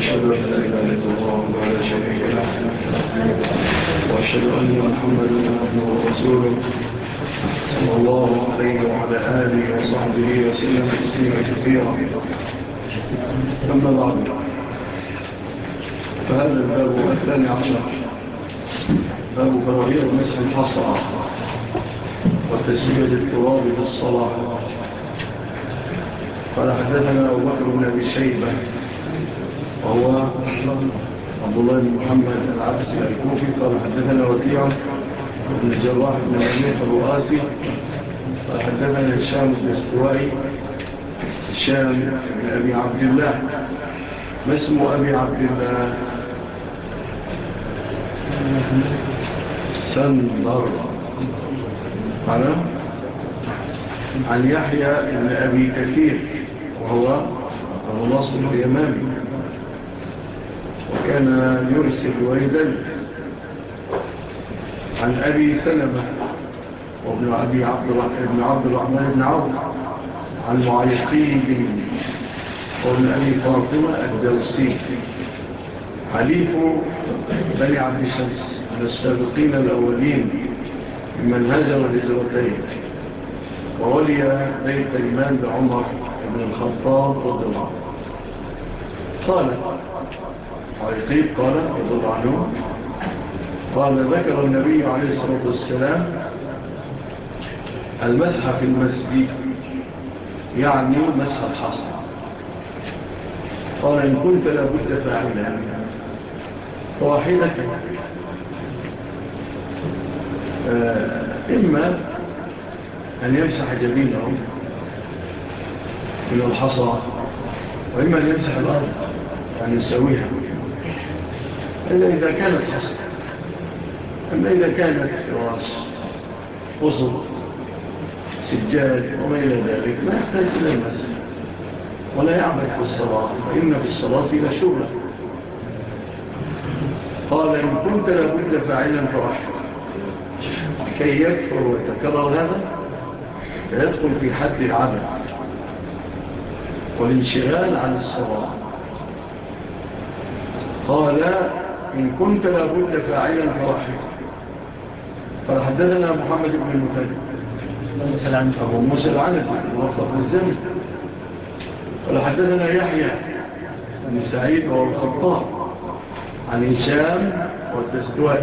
وأشهد أن لا إله إلا الله ولا شريك له وأشهد أن محمدا عبده ورسوله صلى الله عليه وعلى آله وصحبه وسلم تسليما كثيرا. أما بعد فهذا الباب الثاني عشر باب كراهية مسح الحصى وتسمية التراب بالصلاة. قال حدثنا أبو بكر بن أبي شيبة وهو عبد الله بن محمد العبسي الكوفي قال حدثنا وكيع بن الجراح بن عميق الرؤاسي قال حدثنا الشام بن استوائي الشام بن أبي عبد الله. ما اسم أبي عبد الله؟ سندر. على عن يحيى بن أبي كثير وهو أبو ناصر اليمامي كان يرسل ويدا عن أبي سلمة وابن أبي عبد الرحمن بن عوف عن معيقين بن وابن أبي فاطمة الدوسي. حليف بني عبد الشمس من السابقين الأولين من هزم لزوتين وولي بيت الإيمان بعمر بن الخطاب رضي الله قال ويقيب قال يضل عنهم قال ذكر النبي عليه الصلاة والسلام المسح في المسجد يعني مسح الحصر قال إن كنت لابد فاعلها فواحدك آه، إما أن يمسح جبينه من الحصى وإما أن يمسح الأرض يعني يسويها. إلا إذا كانت حسنة أما إذا كانت فراس وصل سجاد وما إلى ذلك ما يحتاج إلى المسجد. ولا يعمل في الصلاة فإن في الصلاة إلى شغل. قال إن كنت لابد فاعلا فرحك كي يكفر ويتكرر هذا فيدخل في حد العمل والانشغال عن الصلاة. قال إن كنت لابد فاعلا فوحيد فحدثنا محمد بن المتالي أبو موسى العنزي موطف الزمن. قال يحيى بن سعيد وهو الخطاب عن إنسان والتسدوات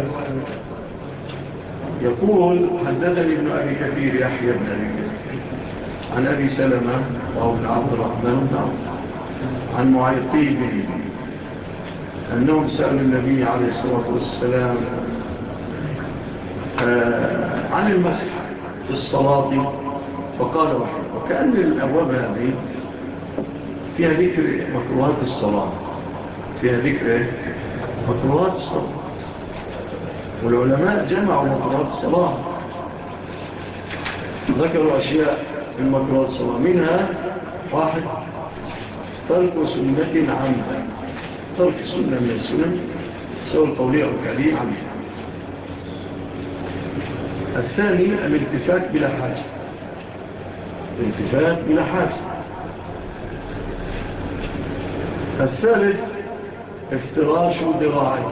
يقول حدثني ابن أبي كثير يحيى بن أبي كثير. عن أبي سلمة وابن بن عبد الرحمن عن معيطي بن أنهم سألوا النبي عليه الصلاة والسلام آه، عن المسح في الصلاة فقال واحد وكأن الأبواب هذه فيها ذكر مكروهات الصلاة فيها ذكر مكروهات الصلاة. والعلماء جمعوا مكروهات الصلاة ذكروا أشياء من مكروهات الصلاة منها واحد ترك سنة عمدا ترك سنة من السنن. سواء القولية أو الفعلية عميها الثاني الالتفات بلا حاجة. الالتفات بلا حاجة. الثالث افتراش ذراعي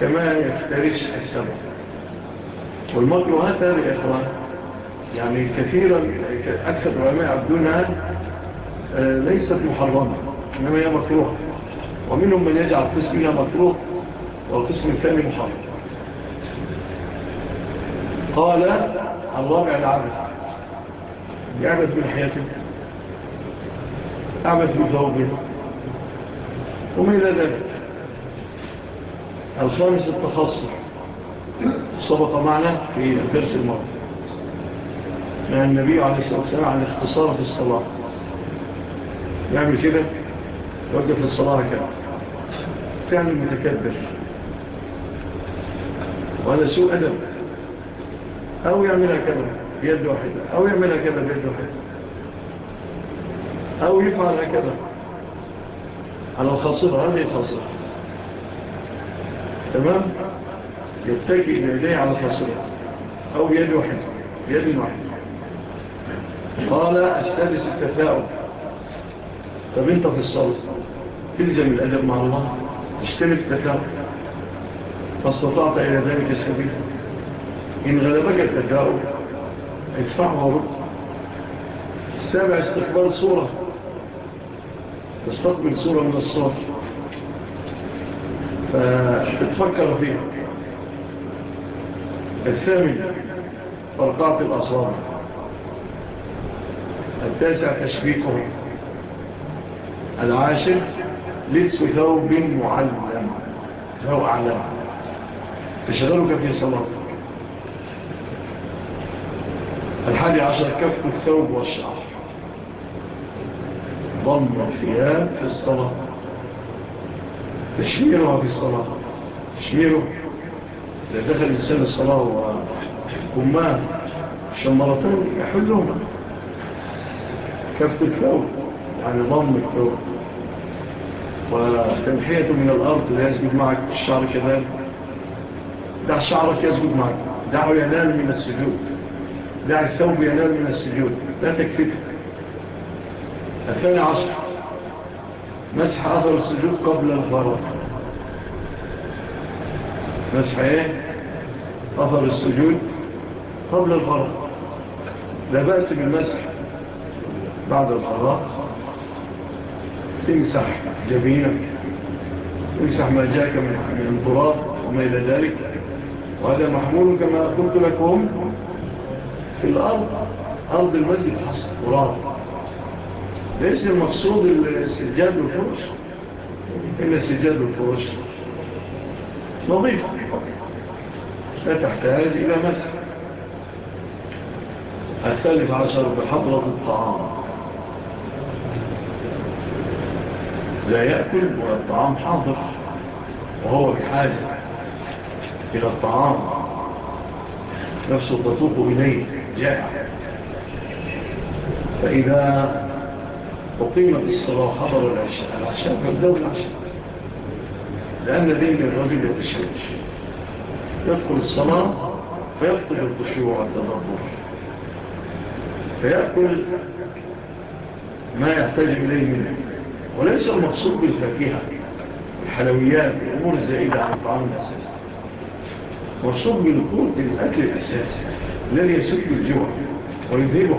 كما يفترش السبب. والمرء هذا لإخرى يعني كثيرا أكثر علماء عبدونها آه، ليست محرمة. إنما هي مكروه ومنهم من يجعل قسمها مكروه والقسم الثاني محرم. قال الرابع العبد. يعبد من حياته. أعبد من ثوبه. ومن إلى ذلك. الخامس التخصص. سبق معنا في الدرس الماضي لأن النبي عليه الصلاة والسلام عن اختصار في الصلاة. يعمل كده؟ وقف الصلاة كده. فعلا متكبر. وهذا سوء أدب. أو يعملها كده بيد واحدة. أو يعملها كده بيد واحدة. أو يفعل هكذا على الخاصرة على الخاصرة تمام؟ يتكئ إليه على الخاصرة. أو بيد واحدة. بيد واحدة. قال أستلس التفاؤل. طب أنت في الصلاة. تلزم الأدب مع الله تشترك التكاثر فاستطعت إلى ذلك السبيل إن غلبك التكاؤب ادفعه ورد السابع استقبال صورة تستقبل صورة من الصور فتفكر فيها. الثامن فرقعة الأصابع. التاسع تشبيكهم. العاشر لبس ثوب معلم. لو أعلم. تشغلك في صلاتك الحادي عشر كف الثوب والشعر. ضم الثياب في الصلاة. تشميرها في الصلاة. تشميره. إذا دخل الإنسان الصلاة وكمان شمرتين يحلهما كف الثوب يعني ضم الثوب. وتنحيته من الأرض لا يسجد معك الشعر كذلك. دع شعرك يسجد معك. دعه ينال من السجود. دع الثوب ينال من السجود. لا تكفيك الثاني عشر مسح أثر السجود قبل الفرق مسح إيه؟ أثر السجود قبل الفرق لا بأس بالمسح بعد الفرق تمسح جبينك تمسح ما جاك من الضراب وما إلى ذلك وهذا محمول كما قلت لكم في الأرض أرض المسجد حصل ضراب ليس المقصود السجاد والفرش إلا السجاد والفرش نظيفة لا تحتاج إلى مسجد الثالث عشر بحضرة الطعام۔ لا يأكل والطعام حاضر وهو بحاجة إلى الطعام. نفسه تتوق إليه جاء فإذا أقيمت الصلاة حضر العشاء العشاء فالدول العشاء. لأن دين الرجل يتشوش يدخل الصلاة فيفقد الخشوع التدبر فيأكل ما يحتاج إليه منه وليس المقصود بالفاكهة. الحلويات الأمور الزائدة عن الطعام الأساسي مقصود بالكون الأكل الأساسي الذي يسد الجوع ويذهبه.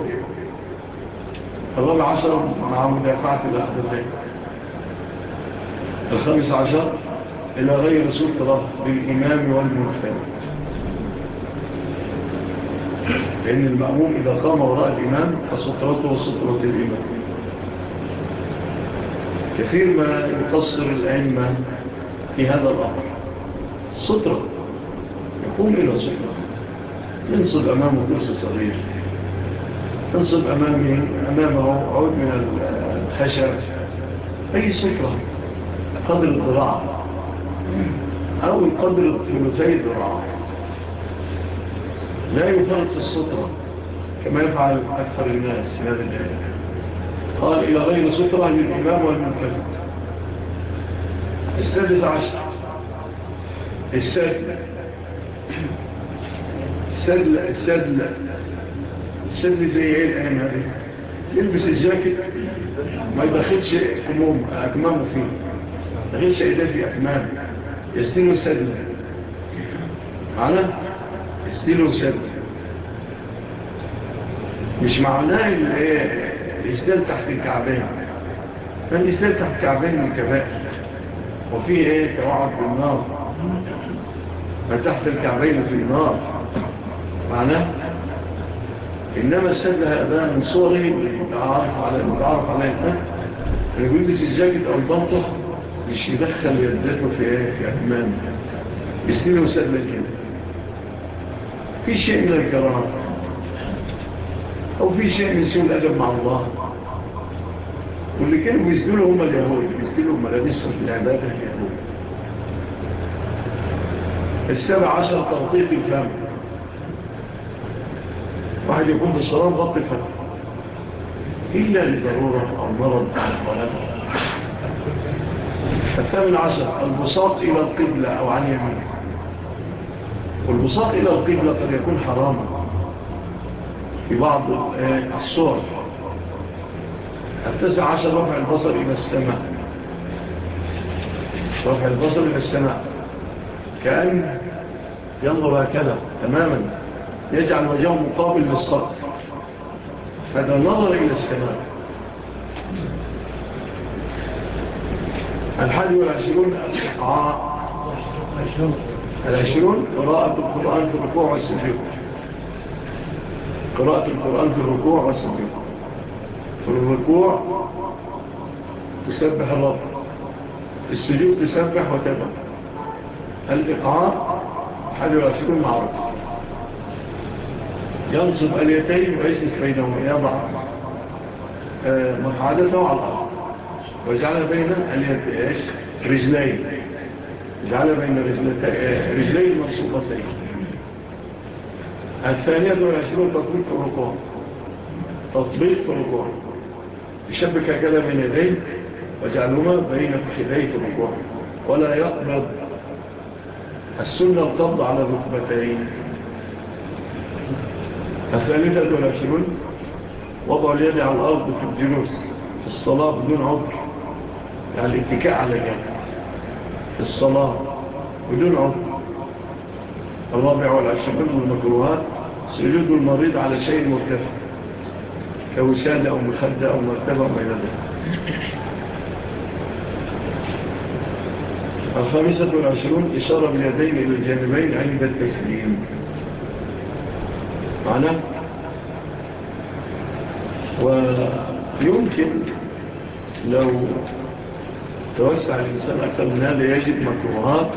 الرابع عشر مع مدافعة الأحدثين الخامس عشر إلى غير سلطة بالإمام والمنفذ لأن المأموم إذا قام وراء الإمام فسطرته وسطرة الإمام. كثير ما يقصر العلم في هذا الأمر. سطرة يقوم إلى سطرة ينصب أمامه كرسي صغير. ينصب أمامه, أمامه عود من الخشب. أي سطرة قدر الضراع أو قدر ثلثي الضراع لا يفرط السطرة كما يفعل أكثر الناس في هذا الجانب قال إلى غير سطرة للإمام والمنفرد السادس عشر. السادل السادل السادل السادل زي إيه الآن هذه؟ يلبس الجاكت ما يدخلش كموم أكمامه فيه. يدخلش إيديه في أكمامه يستينه سادل معنا؟ يستينه سادل مش معناه الايه الإسلام تحت الكعبين. فالإسلام تحت الكعبين من كبائل وفي إيه؟ توعد بالنار فتحت الكعبين في النار. معناه؟ إنما السد هذا من صوره متعارف على متعارف على إنه اللي بيلبس الجاكيت أو البنطة مش يدخل يدته في إيه؟ في أكمامه. يسنينه سألة كده في شيء من الكراهة. أو في شيء من سوء الأدب مع الله واللي كانوا بيسدلوا هم اليهود بيسدلوا ملابسهم في العبادة اليهود السابع عشر تغطيق الفم. واحد يكون بالصلاة غطي فم إلا لضرورة المرض ولا الثامن عشر البساط إلى القبلة أو عن يمين والبساط إلى القبلة قد يكون حراما. في بعض الصور. التسع عشر رفع البصر إلى السماء. رفع البصر إلى السماء. كأن ينظر هكذا تماما. يجعل وجهه مقابل للصدر هذا نظر إلى السماء. الحادي والعشرون العشرون؟ قراءة القرآن في الركوع والسجود. قراءة القرآن في الركوع والسجود. في الركوع تسبح الله السجود تسبح وتبع الإقعاء حاجة رأسكم معرفة ينصب اليتين ويجلس بينهم يضع آه، مقعدته على الأرض. وجعل بين رجلين. جعل بين آه، رجلين, رجلين الثانية والعشرون تطبيق الرقوع تطبيق الرقوع يشبك كذا بين يديه وجعلهما بين فخذيه الرقوع ولا يقبض السنة القبض على الركبتين. الثالثة والعشرون وضع اليد على الأرض في الجنوس في الصلاة بدون عذر. يعني الاتكاء على اليد في الصلاة بدون عذر. الرابع والعشرون المكروهات. سجود المريض على شيء مرتفع كوسادة أو مخدة أو مرتبة وما إلى ذلك. الخامسة والعشرون إشارة باليدين إلى الجانبين عند التسليم. معناه ويمكن لو توسع الإنسان أكثر من هذا يجد مكروهات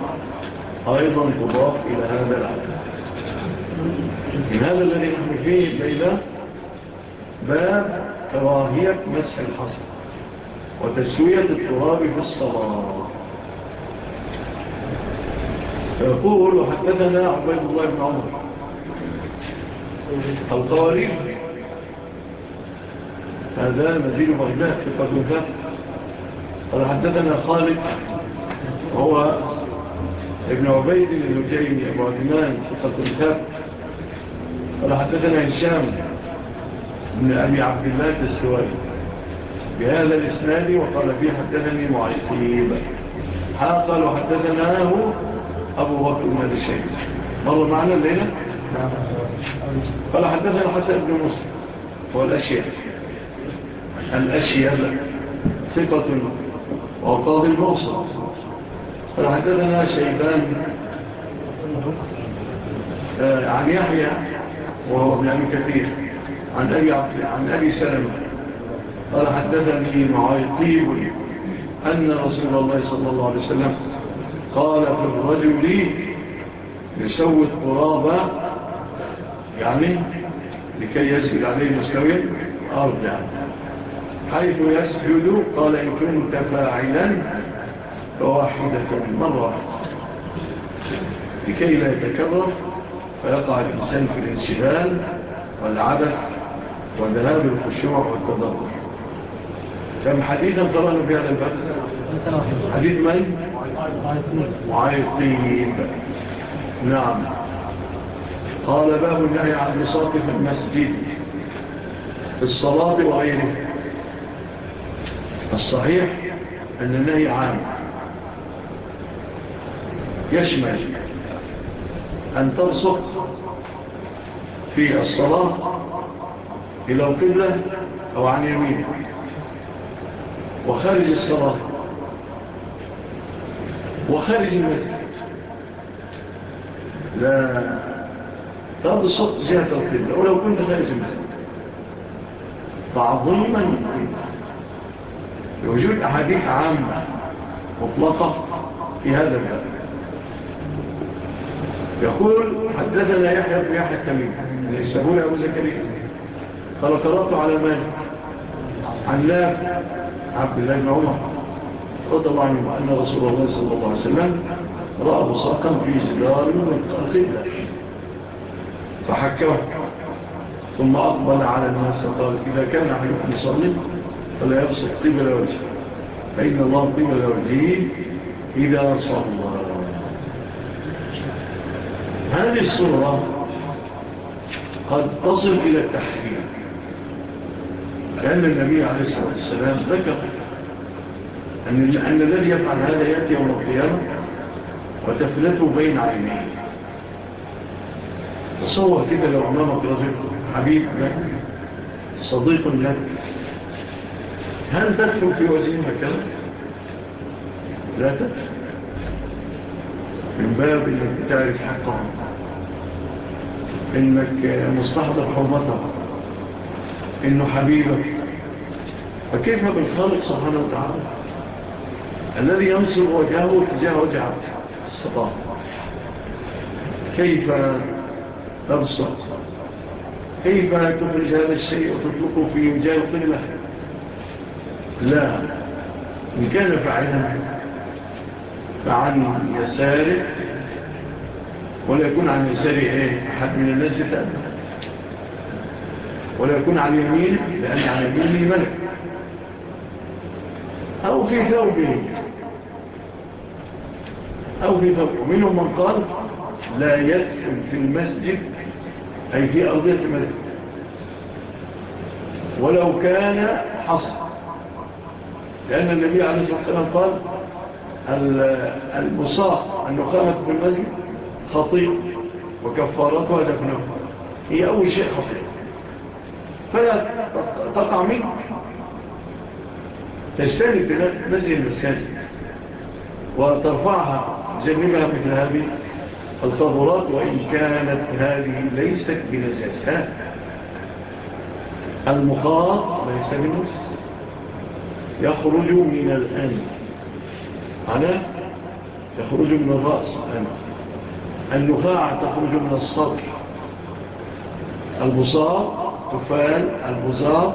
أيضا تضاف إلى هذا العدد. من هذا الذي نحن فيه الليلة باب كراهية مسح الحصى وتسوية التراب في الصلاة. يقول حدثنا عبيد الله بن عمر القارب هذا مزيد بغداد في قدوكة قال حدثنا خالد هو ابن عبيد الهجين أبو عدنان في قدوكة قال حدثنا هشام من أبي عبد الله السواري بهذا الإسناد وقال فيه حدثني معيقيب قال وحدثناه أبو بكر بن الشيء مر معنا الليلة؟ نعم. قال حدثنا حسن بن مسلم هو الأشياء الأشياء ثقة وقاض الموصل. قال حدثنا شيبان آه، عن يحيى وهو ابن أبي كثير. عن أبي, عن أبي سلمة. قال حدثني معاي معايطيب أن رسول الله صلى الله عليه وسلم قال في الرجل يسوي القرابة يعني لكي يسجد عليه مستوي الأرض حيث يسجد قال إن كنت فاعلا فواحدة مرة. لكي لا يتكرر فيقع الإنسان في الانشغال والعبث وذهاب الخشوع والتدبر. كم حديثا قرأنا في هذا البدء حديث من؟ معايقين نعم. قال باب النهي عن بساط في المسجد في الصلاة وغيره. الصحيح أن النهي عام. يشمل أن ترصق في الصلاة إلى القبلة أو عن يمين وخارج الصلاة. وخارج المسجد. لا تبسط جهة القبلة. ولو كنت خارج المسجد. فعظيما لوجود أحاديث عامة مطلقة في هذا الكلام يقول حدثنا يحيى بن يحيى التميم ليس يعني هو أبو زكريا. قال طلبت على من علاف عبد الله بن عمر رضى عنه أن رسول الله صلى الله عليه وسلم رأى مساقا في جدار من القبلة فحكوه ثم أقبل على الناس وقال إذا كان عليكم يصلي فلا يبصق قبل وجهه فإن الله قبل وجهه إذا صلى هذه الصورة قد تصل إلى التحكيم لأن النبي عليه الصلاة والسلام ذكر أن الذي يفعل هذا يأتي يوم القيامة وتفلته بين عينيه. تصور كده لو أمامك رجل حبيب لك صديق لك هل تدخل في وزين مكان؟ لا تدخل. من باب انك تعرف حقها إنك مستحضر حرمتها انه حبيبك. فكيف بالخالق سبحانه وتعالى؟ الذي ينصر وجهه تجاه وجهك. استطاع كيف تبصق كيف تخرج هذا الشيء وتطلقه في مجال قلة لا. إن كان فعلا فعن يساره ولا يكون عن يساره إيه؟ حد من الناس يتأمل ولا يكون عن يمينه لأن عن يمينه ملك. أو في ثوبه. أو في ثوبه. منهم من قال لا يدخل في المسجد أي في أرضية المسجد. ولو كان حصر لأن النبي عليه الصلاة والسلام قال المصاح أن يقامت بالمسجد خطيئة وكفارتها دفنها. هي أول شيء خطير. فلا تقع منك. تجتنب بمسجد المسجد وترفعها جنبها مثل هذه الطابرات وإن كانت هذه ليست بنجاسة. المخاط ليس بنفس يخرج من الأنف على يخرج من الرأس يعني النفاعة تخرج من الصدر. البصار تفال البصار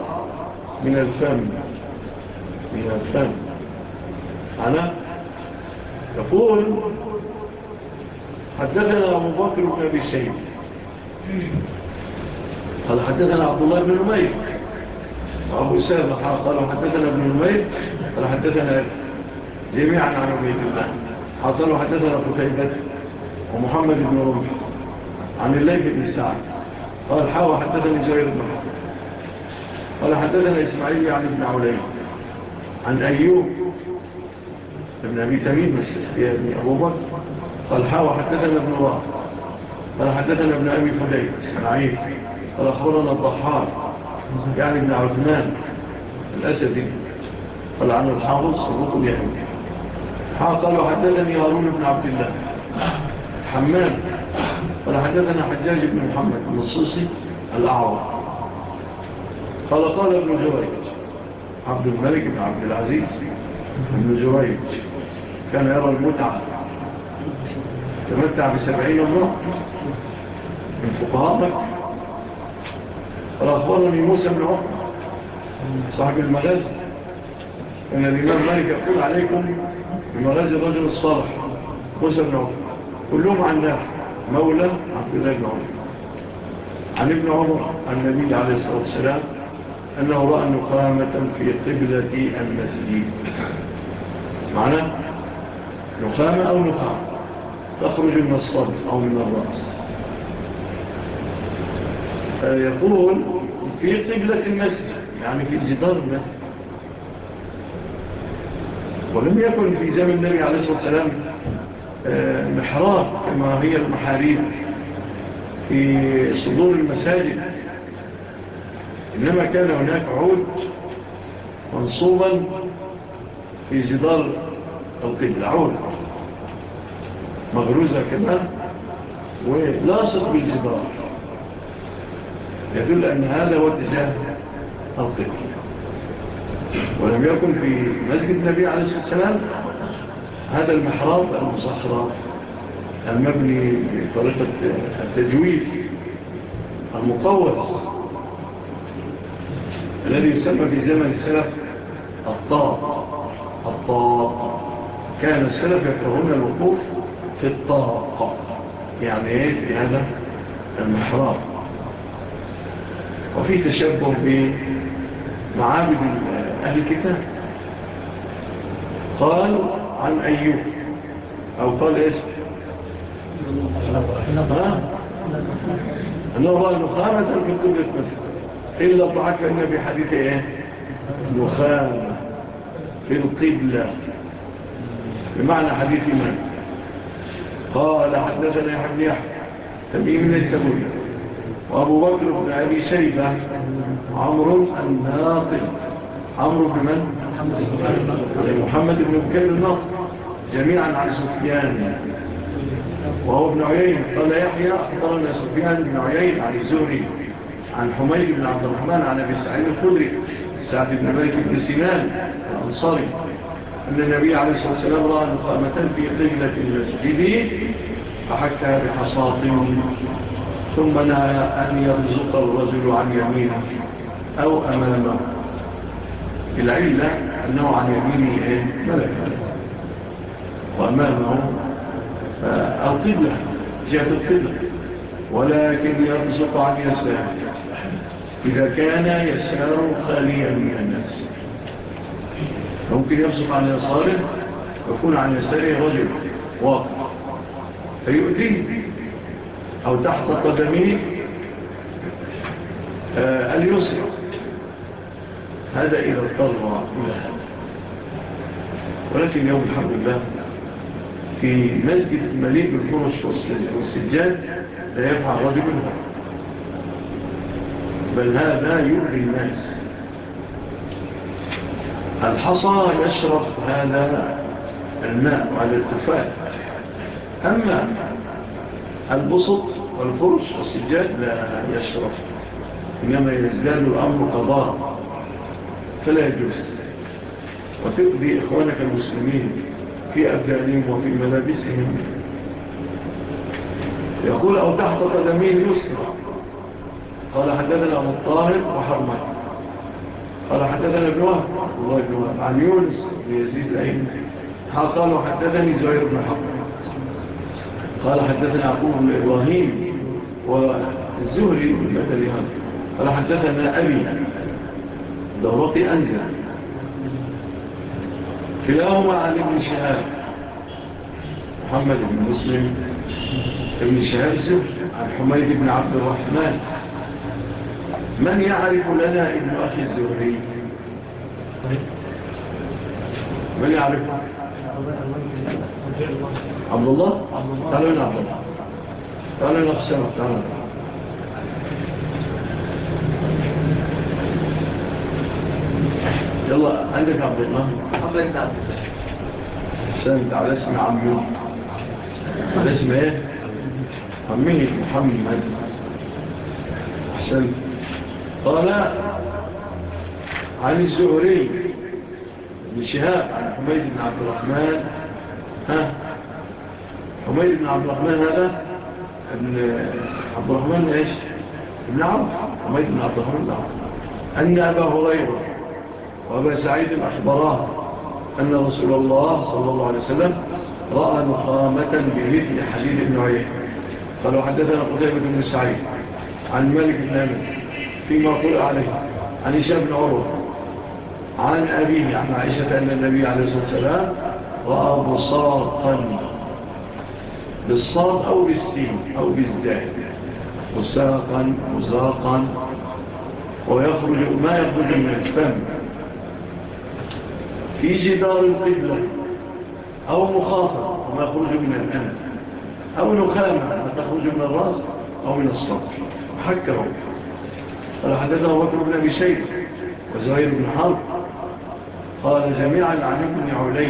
من الفم من الفم. على يقول حدثنا أبو بكر بن أبي سيد قال حدثنا عبد الله بن الميت وأبو سامح قال حدثنا ابن الميت قال حدثنا جميعا عن عبيد الله حصلوا حدثنا فكيبة ومحمد بن رمح عن الليف بن سعد. قال حاوى حدثني زهير بن حرب. قال حدثنا إسماعيل عن ابن علي عن أيوب ابن أبي تميم ابن أبو بكر. قال حاوى حدثنا ابن الله قال حدثنا ابن أبي فدي إسماعيل قال أخبرنا الضحار يعني ابن عثمان الأسدي. قال عن الحافظ صدوق اليهود قال وحدثني هارون بن عبد الله. حمام قال حدثنا حجاج بن محمد النصوصي الأعور قال قال ابن جريج. عبد الملك بن عبد العزيز ابن جريج. كان يرى المتعة. تمتع بسبعين الله من فقهاء قال أخبرني موسى بن عمر صاحب المغازي أن الإمام مالك يقول عليكم بمغازي الرجل الصالح. موسى بن عمر كلهم عن مولى عبد الله بن عمر. عن ابن عمر عن النبي عليه الصلاة والسلام أنه رأى نقامة في قبلة المسجد. معنى نقامة أو نقامة. تخرج من الصدر أو من الرأس. يقول في قبلة المسجد. يعني في جدار المسجد. ولم يكن في زمن النبي عليه الصلاة والسلام آه، محراب كما هي المحاريب في صدور المساجد. إنما كان هناك عود منصوبا في جدار القبل عود مغروزة كما ولاصق بالجدار. يدل أن هذا هو اتجاه القبل ولم يكن في مسجد النبي عليه الصلاة والسلام هذا المحراب المصحرة المبني بطريقة التجويف المقوص الذي يسمى في زمن السلف الطاق. الطاق. كان السلف يكرهون الوقوف في الطاق. يعني إيه؟ في هذا المحراب. وفي تشبه بمعابد أهل الكتاب. قال عن أيوب. أو قال إيش؟ نعم. أنه رأى نخامة في كل المسجد إلا طعك إن حديث إيه؟ مخامة في القبلة. بمعنى حديث من قال حدثنا يحب يحب تميم من السبوية وأبو بكر بن أبي شيبة. عمر الناطق. عمرو بن من؟ محمد بن مكان النصر جميعا عن سفيان. وهو ابن عيين قال يحيى أخبرنا سفيان بن عيين عن الزهري عن حميد بن عبد الرحمن عن أبي سعيد الخدري سعد بن مالك بن سنان الأنصاري أن النبي عليه الصلاة والسلام رأى نقامة في قبلة المسجد فحكى بحصاط ثم نهى أن يرزق الرجل عن يمينه أو أمامه. العلة أنه عن يمينه إيه؟ ملك وأمامه آه، القبلة جهة القبلة. ولكن يرزق عن يسار إذا كان يسار خاليا من الناس. ممكن يرزق عن يساره ويكون عن يساره رجل واقع فيؤذيه. أو تحت قدمه آه، اليسر. هذا إذا اضطر ولكن يوم الحمد لله في مسجد مليء بالفرش والسجاد لا يفعل رجل منه بل هذا يؤذي الناس. الحصى يشرف هذا الماء على الكفاء أما البسط والفرش والسجاد لا يشرف إنما يزداد الأمر قضاء. فلا يجوز. وتقضي إخوانك المسلمين في أبدانهم وفي ملابسهم. يقول أو تحت قدمي اليسرى قال حدثنا أبو الطاهر وحرمك قال حدثنا ابن وهب. الله ابن وهب. عن يونس ليزيد الأين قال حدثني زهير بن حق قال حدثنا عقوب بن إبراهيم والزهري بن مثل قال حدثنا أبي دورة أنزل كلاهما عن ابن شهاب محمد بن مسلم ابن شهاب زفر عن حميد بن عبد الرحمن. من يعرف لنا ابن أخي الزهري؟ من يعرف؟ عبد الله؟ تعالوا لنا عبد الله. تعالوا لنا حسنا تعالوا يلا عندك عبد الله؟ محمد بن عبد الله سند على اسم عمي. على اسم إيه؟ عمه محمد. احسن قال عن الزهري بن شهاب عن حميد بن عبد الرحمن. ها؟ حميد بن عبد الرحمن هذا ابن عبد الرحمن إيش؟ ابن عمرو حميد بن عبد الرحمن. ده أن أبا هريرة وأبا سعيد الأحبراء أن رسول الله صلى الله عليه وسلم رأى نخامة بمثل حديد بن عيه قالوا حدثنا قتيبة بن سعيد عن مالك بن أمس فيما قل عليه عن إشاء بن عروة عن أبيه عن عائشة أن النبي عليه الصلاة والسلام رأى بصاقا بالصاد أو بالسين أو بالزاد بصاقا وزاقا ويخرج ما يخرج من الفم في جدار القبلة أو مخاطر وما يخرج من الأنف أو نخامة ما تخرج من الرأس أو من الصدر. حكروا قال حدثه وكر بن أبي شيء وزهير بن حرب. قال جميعا عن ابن علي.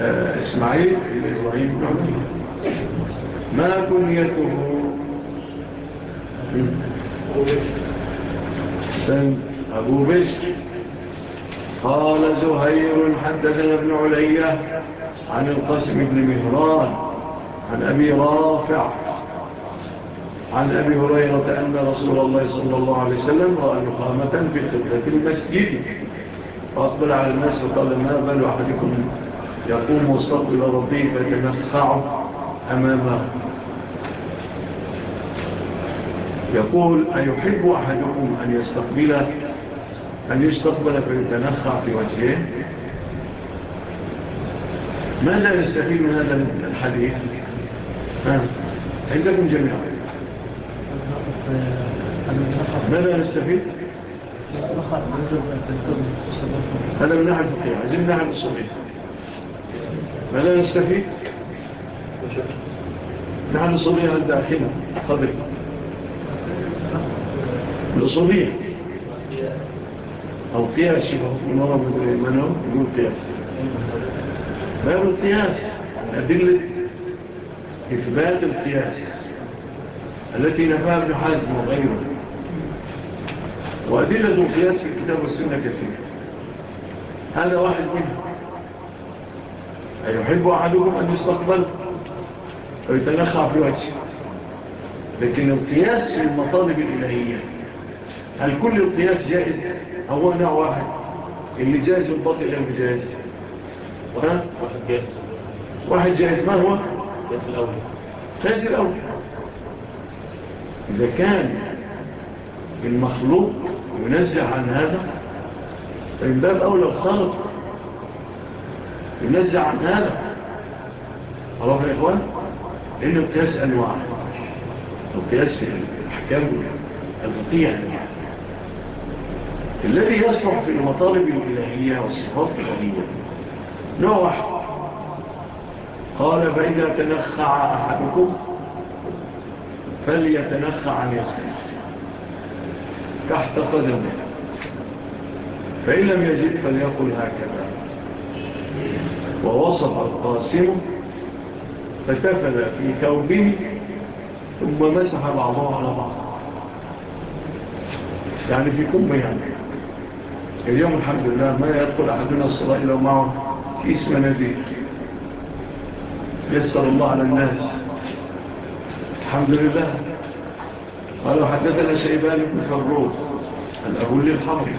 آه، إسماعيل بن إبراهيم بن علي ما كنيته؟ سن أبو بشر. قال زهير حدثنا ابن علية عن القسم بن مهران عن أبي رافع عن أبي هريرة أن رسول الله صلى الله عليه وسلم رأى نقامة في خدمة المسجد فأقبل على الناس وقال ما بل أحدكم يقوم مستقبل ربه فتنخع أمامه؟ يقول أيحب أحدكم أن يستقبله؟ أن يستقبل فيتنخع في وجهه. ماذا يستفيد من هذا الحديث؟ نعم. عندكم جميعا. ماذا نستفيد هذا من ناحية الفقير عزيز من ناحية الصغير ماذا نستفيد نحن الصبية الداخلة قبل الصبية أو قياس إمام من هو يقول قياس باب القياس أدلة إثبات القياس التي نفاها ابن حزم وغيره وأدلة القياس في الكتاب والسنة كثير هذا واحد منه أيحب أحدكم أن يستقبل ويتنخع في وجهه لكن القياس في المطالب الإلهية هل كل القياس جائز؟ هو هنا واحد. اللي جاهز ينضط غير الجاهز واحد جاهز. واحد جاهز. ما هو؟ جاهز الأول. جاهز الأول. إذا كان المخلوق ينزع عن هذا فمن باب أولى الخلق ينزع عن هذا. أروح يا إخوان إنه القياس أنواع. القياس الحكام الأحكام الفقية أنواع. الذي يصلح في المطالب الإلهية والصفات الإلهية نوع واحد. قال فإذا تنخع أحدكم فليتنخع عن يسره تحت قدمه. فإن لم يجد فليقل هكذا. ووصف القاسم فتفل في ثوبه ثم مسح بعضه على بعض. يعني في كم يعني؟ اليوم الحمد لله ما يدخل أحدنا الصلاة إلا معه. كيس نبي يسر الله على الناس. الحمد لله. قالوا حدثنا شيبان بن فروض الأبو الحربي.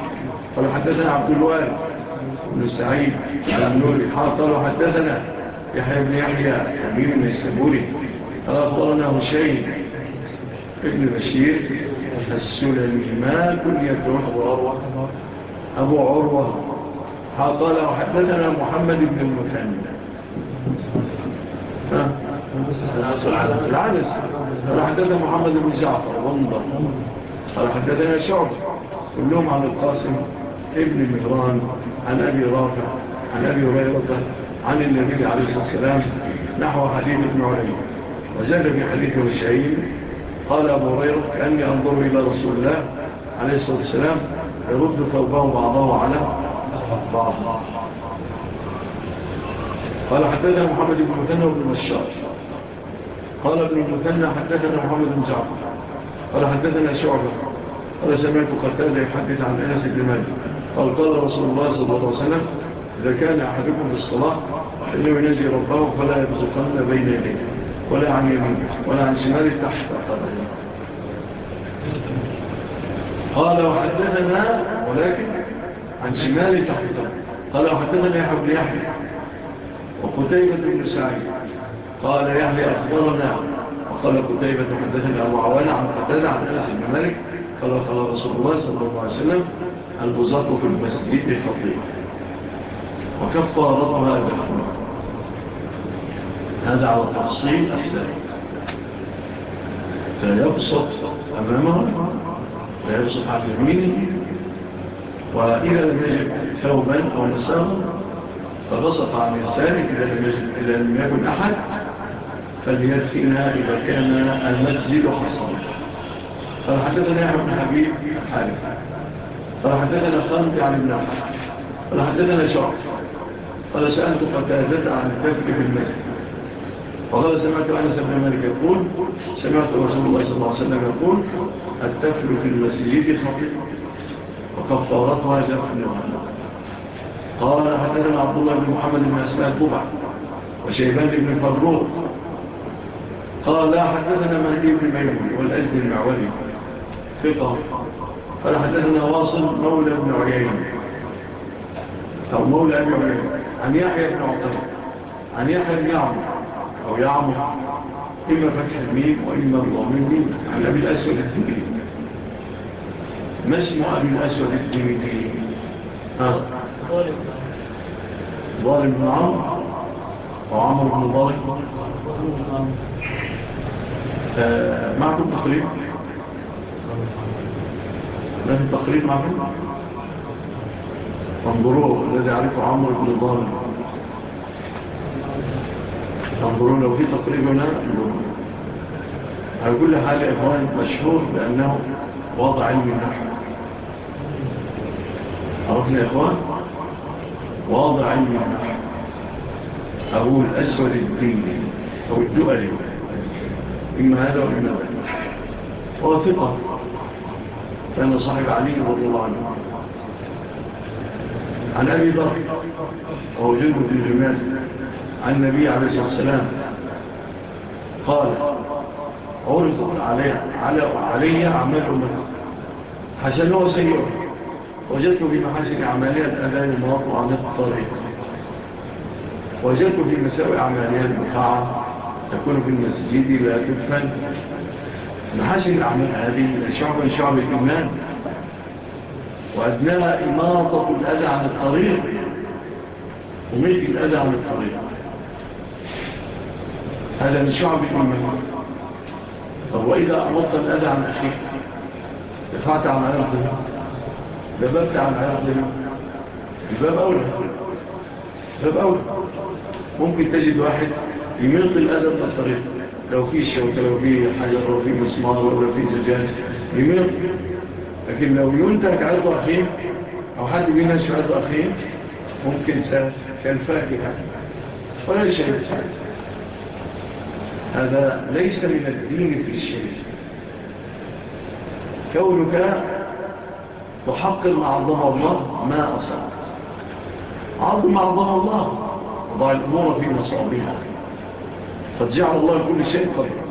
قالوا حدثنا عبد الوال بن سعيد الأمنوري. قالوا حدثنا يحيى بن يحيى أمير بن السبوري. قال أخبرنا هشين ابن بشير السلمي. ما كن يدعون أبو أروح أبو عروة قال وحدثنا محمد بن المثنى. العنس. قال حدثنا محمد بن جعفر وانضر قال حدثنا شعب كلهم عن القاسم ابن مهران عن أبي رافع عن أبي هريرة عن النبي عليه الصلاة والسلام نحو حديث ابن علي. وزاد في حديثه الشهيد قال أبو هريرة كأني أنظر إلى رسول الله عليه الصلاة والسلام يرد ثوبه بعضه على بعض قال حدثنا محمد بن مثنى بن بشار قال ابن مثنى حدثنا محمد بن جعفر. قال حدثنا شعبة. قال سمعت قتادة يحدث عن أنس بن مالك. قال قال رسول الله صلى الله عليه وسلم إذا كان أحدكم في الصلاة فإنه ينجي ربه فلا يبزقن بين يديه ولا عن يمينه ولا عن شماله تحت قدمه. قال وحدثنا ولكن عن شمال تحت قال وحدثنا يا حبي يحيى وقتيبة بن سعيد. قال يحيى أخبرنا وقال قتيبة حدثنا أبو عوان عن قتال عن أنس بن مالك قال قال رسول الله صلى الله عليه وسلم البزاق في المسجد خطيئة وكفارتها الدخول هذا على التفصيل الثاني. فيبسط أمامه لا يصح في يمينه وإذا لم يجد ثوبا أو نساغا فبسط عن يساره إذا لم يكن أحد فليدفئنا إذا كان المسجد حصل فلحدثنا يا ابن حبيب حالف فلحدثنا خلق عن ابن حبيب فلحدثنا شعر قال سألت عن الدفئ في المسجد. والله سمعت أنس بن مالك يقول سمعت رسول الله صلى الله عليه وسلم يقول التفل في المسجد خطيئة وكفارتها جرح وعنق قال حدثنا عبد الله بن محمد بن أسماء الضبع وشيبان بن فروق. قال لا حدثنا مهدي بن ميمون والأجد المعولي ثقة. قال حدثنا واصل مولى بن عيين أو مولى بن عيين عن يحيى بن عطيب عن يحيى بن عمر أو يعمر إما فتح الميم وإما الضامين عن أبي الأسود الدميري ما اسم أبي الأسود الدميري ظالم ظالم بن عمر وعمر بن ظالم. آه، معكم تقريب؟ لكن تقريب معكم؟ فانظروا الذي عرفه عمر بن ظالم. تنظرون لو في تقريب هنا على كل حال إخوان مشهور بأنه وضع علم النحو عرفنا يا إخوان؟ وضع علم النحو أبو الأسود الديني أو الدؤلي إما هذا وإما هذا. وثقة كان صاحب علي رضي الله عنه. عن أبي ضرق أو في الجمال عن النبي عليه الصلاة والسلام. قال عرض عليه على علي أعمال أمنا حسنه وسيئه. وجدت في محاسن عملية أذان المواقع عن الطريق. وجدت في مساوئ عملية المقاعة تكون في المسجد لا تدفن. محاسن الأعمال هذه الشعب شعب الإيمان. وأدناها إماطة الأذى عن الطريق. وميت الأذى عن الطريق. هذا من شعب من المرض طب وإذا أمضت الأذى عن أخيك دفعت عن أرض دببت عن أرض الباب أولى الباب أولى ممكن تجد واحد يملط الأذى من الطريق. لو في شوكة لو في حجر لو في مسمار لو في زجاج يملط لكن لو ينتهك عرض أخيه أو حد بينهش عرض أخيه ممكن كان فاكهة ولا شيء. هذا ليس من الدين في الشيء كونك تحقق عظم الله ما أصاب. عظم معظم الله وضع الأمور في مصابها. قد جعل الله كل شيء طريق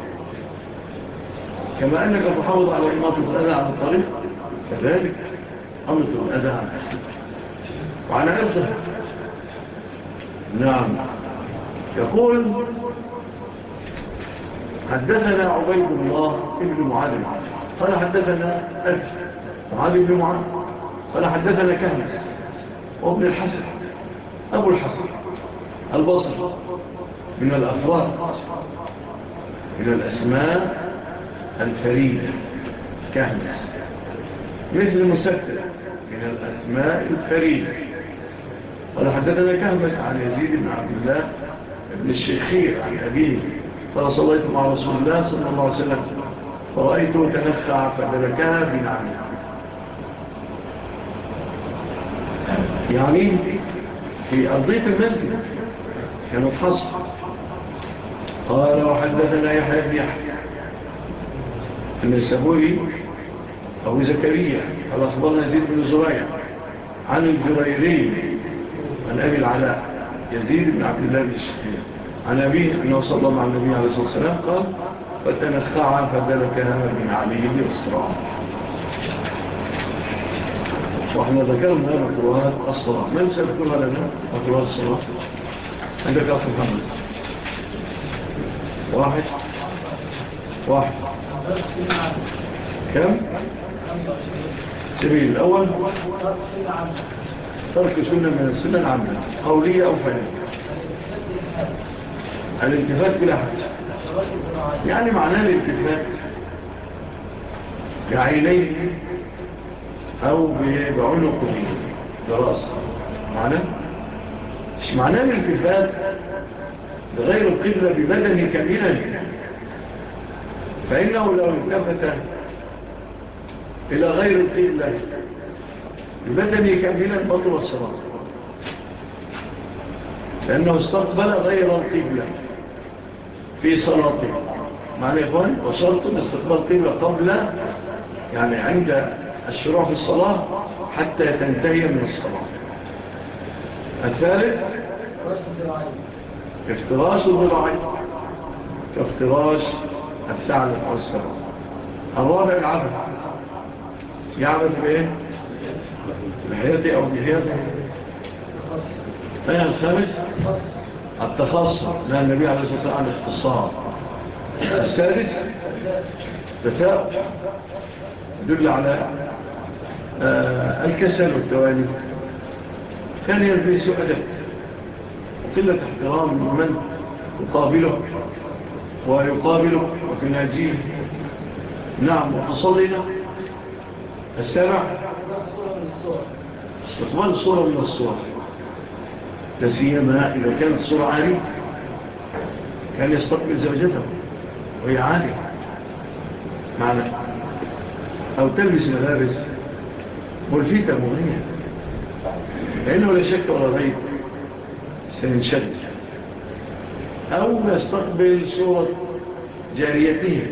كما أنك تحافظ على إمامة الأذى عن الطريق كذلك أمرة الأذى عن الطريق. وعلى أذى نعم. يقول حدثنا عبيد الله ابن معاذ قال حدثنا أبي معاذ بن معاذ. قال حدثنا كهنس وابن الحسن. أبو الحسن البصر من الأفراد من الأسماء الفريدة. كهنس مثل مسكر من الأسماء الفريدة. قال حدثنا كهنس عن يزيد بن عبد الله بن الشيخير عن أبيه. فصليت مع رسول الله صلى الله عليه وسلم فرأيته تنفع فدركها بنعمه يعني في أرضية المسجد كانت حصر قال وحدثنا يحيى بن يحيى السبوري أو زكريا قال أخبرنا زيد بن زريع عن الجريري عن أبي العلاء يزيد بن عبد الله بن الشهير. عن أبيه أنه صلى الله على النبي عليه الصلاة والسلام قال فتنخع فدلك من عليه الإسراء وإحنا ذكرنا مكروهات الصلاة. من سيذكرها لنا؟ مكروهات الصلاة. عندك أخي محمد. واحد. واحد. كم؟ سبيل. الأول. ترك سنة من السنة العامة. قولية أو فعلية. الالتفات بلا حاجة يعني معناه الالتفات بعينيه أو بعنقه. برأسه معناه؟ مش معناه الالتفات؟ بغير القبلة ببدن كبيرا فإنه لو التفت إلى غير القبلة ببدن كبيرا بطل الصلاة لأنه استقبل غير القبلة. في صلاتهم معنى يا إخواني وشرط باستقبال قبلة طيب قبل يعني عند الشروع في الصلاة حتى تنتهي من الصلاة. الثالث افتراس الضرعي كافتراش الثعلب أو السماء الرابع العبد. يعبد بإيه؟ بحياتي أو بحياته. الخامس التفصل لأن النبي عليه الصلاة والسلام الاختصار. اختصار السادس تفاؤل يدل على آه، الكسل والتوالي ثانيا في سؤالك وقلة احترام من يقابله ويقابله وتناجيه. نعم وحصلنا السابع استقبال صورة من الصور. لسيما إذا كانت الصورة عالية. كان يستقبل زوجته وهي عالية. معنا أو تلبس ملابس ملفيتة مغنية. لأنه لا شك ولا ريب سينشد. أو يستقبل صورة جاريته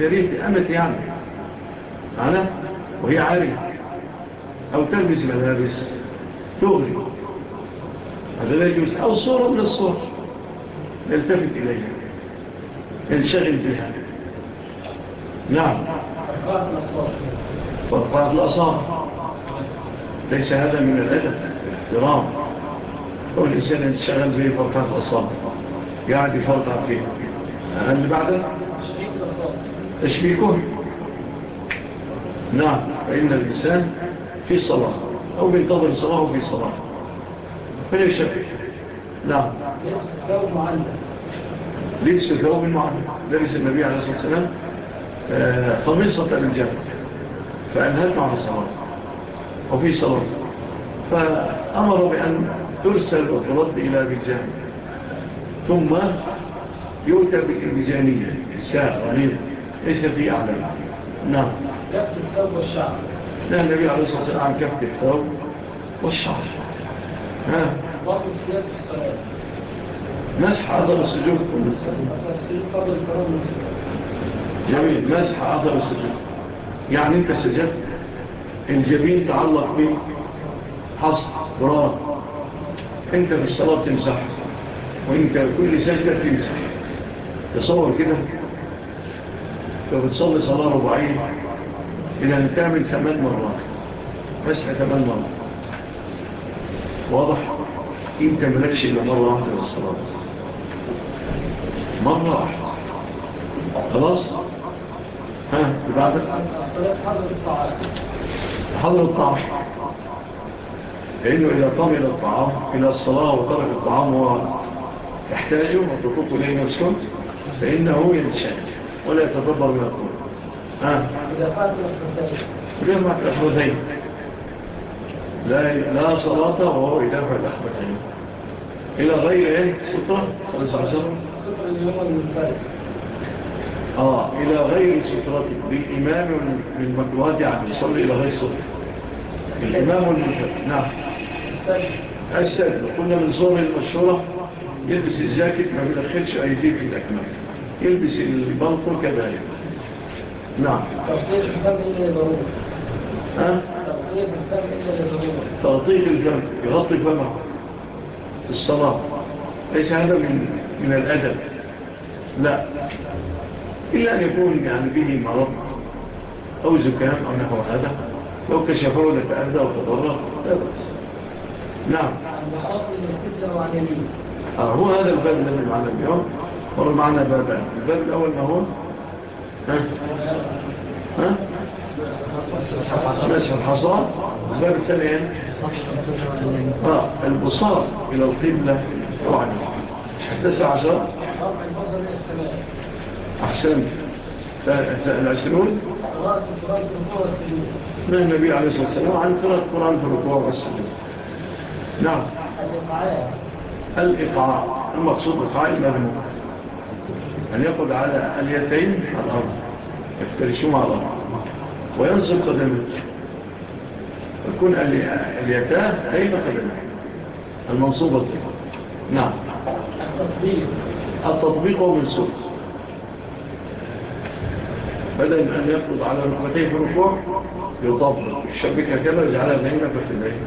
جارية أمت يعني معنا وهي عالية. أو تلبس ملابس تغرق هذا لا يجوز. أو صورة من الصور. نلتفت إليها. ننشغل بها. نعم. فرقات الأصار ليس هذا من الأدب. احترام كل إنسان ينشغل به فرقات الأصار قاعد يفرقع فيه. أهل بعد؟ تشبيكه. نعم. فإن الإنسان في صلاة. أو بينتظر صلاة وفي صلاة. فليس نعم لبس ثوب المعنى لبس النبي عليه الصلاة والسلام آه، قميصة للجنة. فأنهت عن الصلاة؟ وفي صلاة. فأمر بأن ترسل وترد إلى بالجنة. ثم يؤتى بالميزانية الساعة غنيمة ليس في أعلى. نعم. كفت الثوب والشعر. لا النبي عليه الصلاة والسلام عن كفت الثوب والشعر. ها مسح عضل السجود. قبل السجود جميل. مسح عضل السجود. يعني أنت سجدت. الجبين تعلق به حصل. قرار أنت في الصلاة تنسح وأنت كل سجدة تنسح تصور كده. لو بتصلي صلاة ربعين إلى أن تعمل ثمان مرات. مسح ثمان مرات. واضح. انت مالكش إلا مرة واحدة للصلاة مرة واحدة خلاص؟ ها بعدك؟ حضر الطعام. لأنه إذا طمن الطعام إلى الصلاة وترك الطعام ويحتاجه وتطلق إليه نفسه فإنه ينشأ ولا يتدبر من القول ها؟ إذا فاتت الخلفين لا لا صلاة وهو يدافع لحمة إلى غير إيه؟ سطرة خلص عشان آه إلى غير سطرة بالإمام بالمكروهات يعني يصلي إلى غير سطرة الإمام المنفرد نعم. السد قلنا من صور المشهورة يلبس الجاكيت ما بيدخلش أيديك في الأكمام. يلبس البنطل كذلك. نعم. ها؟ تغطية الجنب يغطي فمه في الصلاة ليس هذا من, من الأدب. لا. إلا أن يكون يعني به مرض أو زكام أو نحو هذا. لو كشفه لتأذى وتضرر لا بأس. نعم. آه هو هذا الباب الذي معنا اليوم. مر معنا بابان الباب الأول ما هو؟ ها؟ ها؟ ماشي الحصار الباب الثاني يعني البصار إلى القبلة طبعا. حدث عشر أحسن. العشرون. من النبي عليه الصلاة والسلام؟ عن قراءة قرآن في الركوع والسجود. نعم. الإقعاء. المقصود إقعاء المذموم. أن يقض على اليتين الأرض. يفترشوا على الأرض وينزل قدمه يكون اليتاء أين قدمه المنصوبة دي. نعم. التطبيق. التطبيق ومنصوب بدل أن يقض على ركبتيه في ركوع يطبق الشبكة كما يجعلها في فتبعيه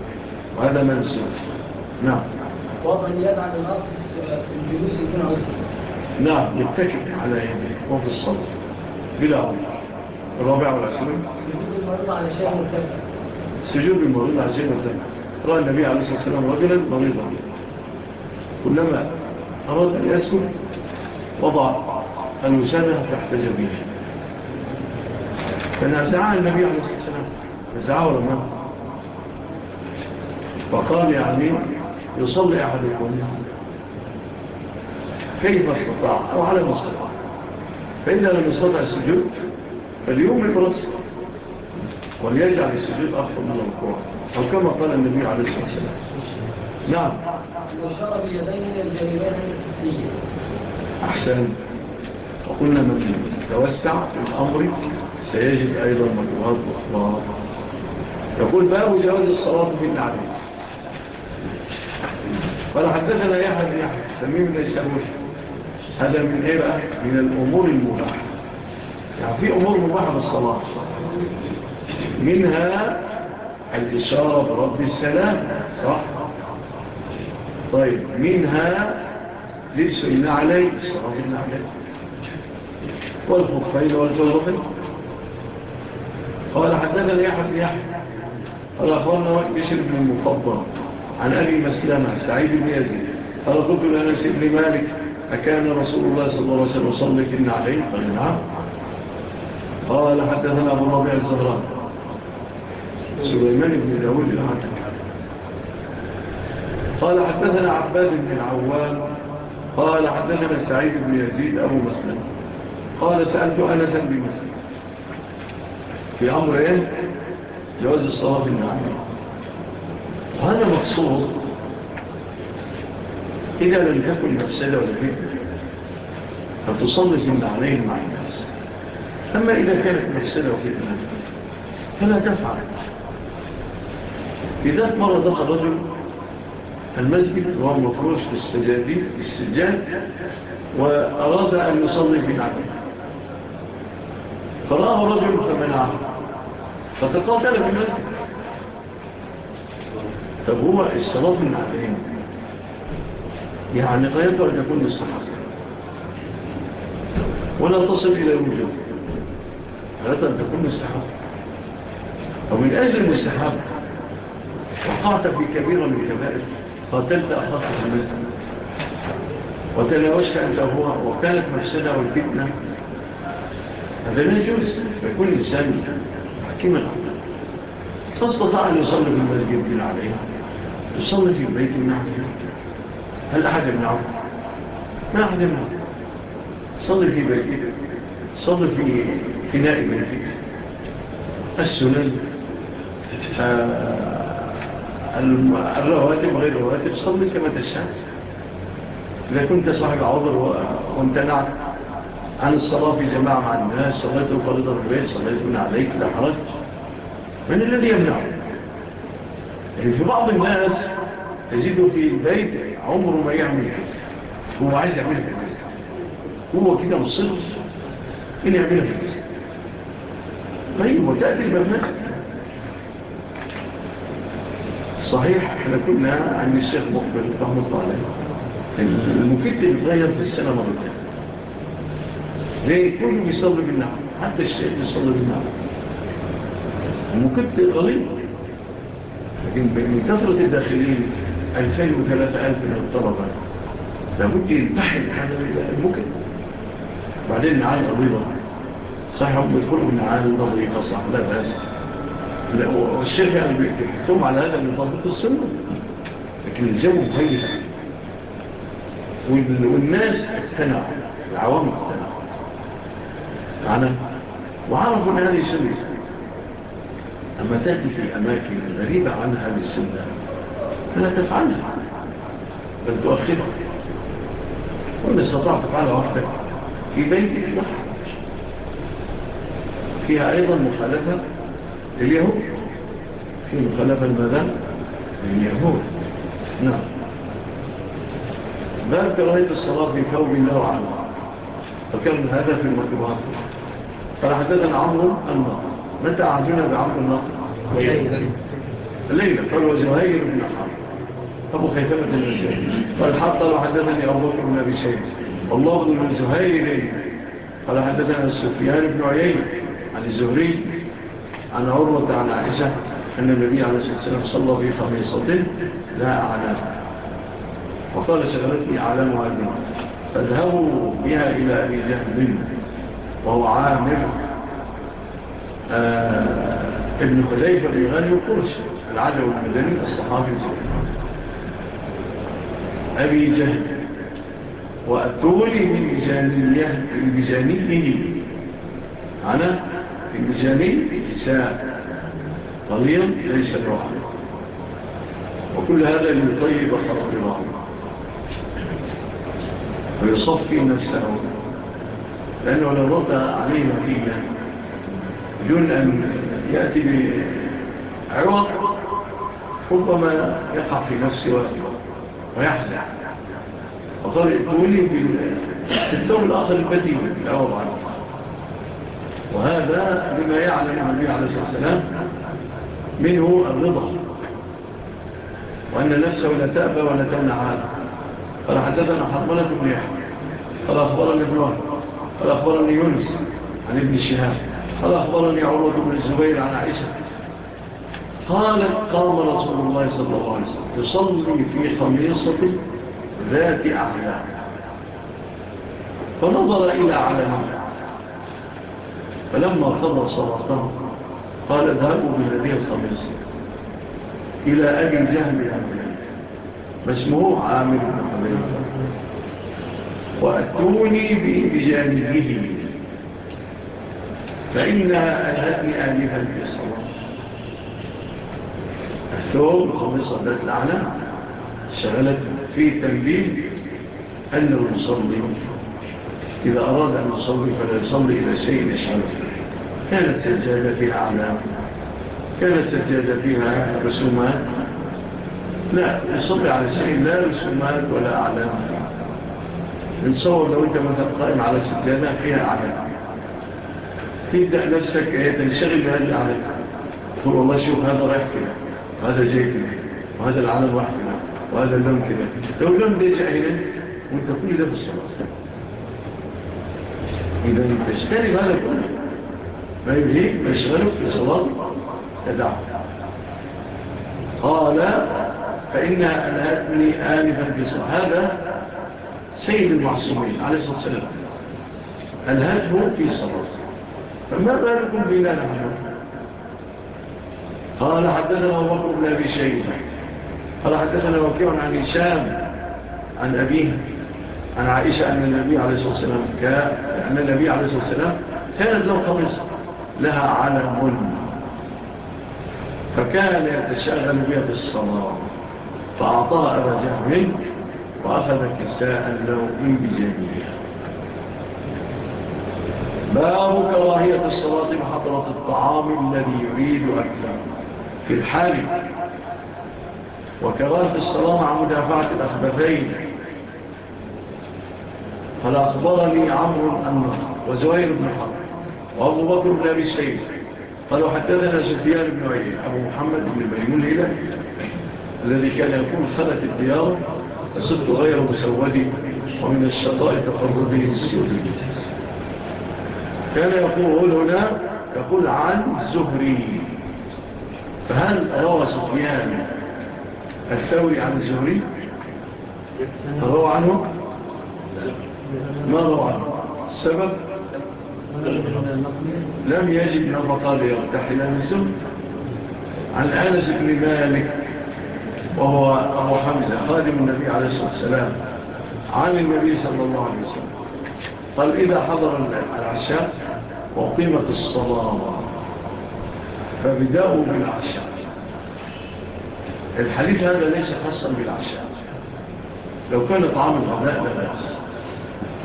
وهذا منصوب. نعم. وضع اليد على الأرض في الجلوس يكون عزيزي نعم. يتكب على يديه وفي الصدر بلا عمر الرابع والعشرين سجود المريض على شيء مرتفع رأى النبي عليه الصلاة والسلام رجلا مريضا كلما أراد أن يسكن وضع الوسادة تحت جبيه فنزعها النبي عليه الصلاة والسلام نزعها ورماها فقال يا عمين يصلي أحدكم كيف استطاع أو على مستطاع فإذا لم يستطع السجود فاليوم برسل وليجعل السجود أفضل من القوة أو كما قال النبي عليه الصلاة والسلام. نعم. وشرب بيدين الجميلات الحسنية أحسن. وقلنا من توسع في الأمر سيجد أيضا مجوهات وأخبار يقول باب جواز الصلاة في النعبي قال حدثنا يحد يحد تميم ليس أول هذا من إيه من الأمور المباحة. يعني في أمور مباحة بالصلاة منها الإشارة برب السلام صح؟ طيب منها لبس إلا عليه الصلاة إلا عليه. والخفين والجرفين قال حدثنا يحب يحب قال أخوانا وإبشر بن المفضل عن أبي مسلمة سعيد بن يزيد قال قلت لأنس بن مالك أكان رسول الله صلى الله عليه وسلم يصلي كنا عليه قال نعم. قال حدثنا أبو ربيع الزهران سليمان بن داود العتك قال حدثنا عباد بن العوام. قال حدثنا سعيد بن يزيد أبو مسلم. قال سألت أنسا بمسلم في أمر إيه؟ جواز الصلاة في النعم وهذا مقصود. إذا لم تكن مفسدة ولا فتصلي في المعنين معنا أما إذا كانت محسنة وكذا فلا تفعل إذا مرة دخل رجل المسجد هو مفروش في السجاد وأراد أن يصلي في العبد فرآه رجل فمنعه فتقاتل في المسجد. طب هو الصلاة من عبدين يعني غيرته أن يكون الصحابة ولا تصل إلى الوجود. ثلاثة أن تكون مستحبة ومن أجل المستحبة وقعت في كبيرة من الكبائر قتلت أخاك في المسجد. وتناوشت أنت هو وكانت مفسدة والفتنة. هذا لا يجوز لكل إنسان حكيم العقل. فاستطاع أن يصلي في المسجد دين عليه يصلي في بيت النعم هل أحد يمنعه؟ ما أحد يمنعه. صلي في بيته صلي في الابتناء من الفكر. السنن آه، الرواتب غير الرواتب صلي كما تشاء. إذا كنت صاحب عذر وامتنعت عن الصلاة في جماعة مع الناس صليته فريضا بالبيت من عليك لا حرج. من الذي يمنعه؟ يعني في بعض الناس تجده في البيت عمره ما يعمل هو عايز يعمل المسجد هو كده مصر إنه يعمل المسجد طيب وتأتي البرنامج. صحيح إحنا كنا عن الشيخ مقبل رحمة الله عليه. المفيد يتغير في السنة مرتين ليه؟ كله بيصلي بالنعم حتى الشيخ بيصلي بالنعم المفيد قليل لكن من كثرة الداخلين 2000 و3000 من الطلبة لابد يلتحن هذا المكتب بعدين نعاني قضيبة صحيح هم يدخلوا من عالم نظري فصح لا بأس. والشيخ يعني بيحكم على هذا من طبق السنة. لكن الجو مهيئ والناس اقتنعوا. العوام اقتنعوا. معنا؟ وعرفوا إن هذه سنة. أما تأتي في أماكن غريبة عن هذه السنة فلا تفعلها. بل تؤخرها. وإن استطعت تفعلها وحدك في بيتك وحدك فيها أيضا مخالفة لليهود في مخالفة ماذا؟ لليهود. نعم. باب كراهية الصلاة في كوب الله عنه وكان هذا في المكبرات فحدثنا عمر النقر متى عهدنا بعمر النقر؟ الليلة فهو زهير بن حرب أبو خيثمة النسائي قال حتى لو حدثني بن أبي سيد والله بن زهير. قال حدثنا السفيان بن عيين عن الزهري عن عروة عن عائشة أن النبي عليه الصلاة والسلام صلى في خميصة لا أعلم. وقال شغلتني أعلمها وأبنى فاذهبوا بها إلى أبي جهل وهو عامر آه، ابن خزيفة الإغاني وقرش العجب المدني الصحابي أبي جهل وأتولي من بجانيه, بجانيه أنا بميزانين إساء قليل ليس الرحمة وكل هذا يطيب حرق الله. ويصفي نفسه. لأنه لو رضى عليه نتيجة بدون أن يأتي بعوض ربما يقع في نفسه ويحزن. وقال قولي بالثوم الآخر البديل الأول عنه وهذا بما يعلم النبي عليه الصلاة والسلام منه الرضا وأن النفس ولا تأبى ولا تمنع عنه قال حدثنا حرملة بن يحيى قال أخبرني ابن قال أخبرني يونس عن ابن الشهاب قال أخبرني عروة بن الزبير عن عائشة. قال قام رسول الله صلى الله عليه وسلم يصلي في خميصة ذات أعلى. فنظر إلى علامها فلما قضى صلاتهم قال اذهبوا بالذي الخميس إلى أبي جهل الأمريكي فاسمه عامل الأمريكي وأتوني بجانبه. فإنها أجهدني آلها في الصلاة الثوم الخميصة ذات الأعلى. شغلت في تنبيه أنه يصلي. إذا أراد أن يصلي فلا يصلي إلى شيء يشعر فيه كانت الجادة فيها علامة كانت الجادة فيها رسومات لا الصبر على الشيء لا رسومات ولا أعلام۔ نصور لو انت مثلا قائم على سجادة فيها علامة تبدأ نفسك تنشغل بها العلامة تقول والله شوف هذا رايح كده وهذا جاي كده وهذا العالم واحد كده وهذا اللون كده لو لم ده جاهلا وانت كل ده في الصلاة إذا تجتنب هذا كله ما يبهيك ما يشغلك في صلاة تدعو قال فإنها أن أتني في صلاة. هذا سيد المعصومين عليه الصلاة والسلام. ألهته في صلاة. فما بالكم بنا نحن؟ قال حدثنا أبو بشيء بن أبي قال حدثنا وكيع عن هشام عن أبيه عن عائشة أن النبي عليه الصلاة والسلام كان أن النبي عليه الصلاة والسلام كانت له قميص. لها علم. فكان يتشغل بها بالصلاة. فأعطاها جهل وأخذ كساء له بجميعها باب كراهية الصلاة بحضرة الطعام الذي يريد أكله. في الحال. وكراهية الصلاة مع مدافعة الأخبثين. فلأخبرني أخبرني عمرو وزوير بن حضر وأبو بكر بن أبي سعيد. قالوا حدثنا سفيان بن عيين أبو محمد بن بيون الإله الذي كان يكون خلت الديار الصد غير مسودي ومن الشطاء تقرب به السيودي كان يقول هنا يقول عن زهري. فهل روى سفيان الثوري عن الزهري روى عنه؟ ما روى عنه؟ السبب؟ لم يجد نفقا ليرتحل من سنة عن آنس بن مالك وهو أبو حمزة خادم النبي عليه الصلاة والسلام عن النبي صلى الله عليه وسلم. قال إذا حضر العشاء وقيمة الصلاة. فبدأوا بالعشاء. الحديث هذا ليس خاصا بالعشاء. لو كان طعام الغداء لا بأس.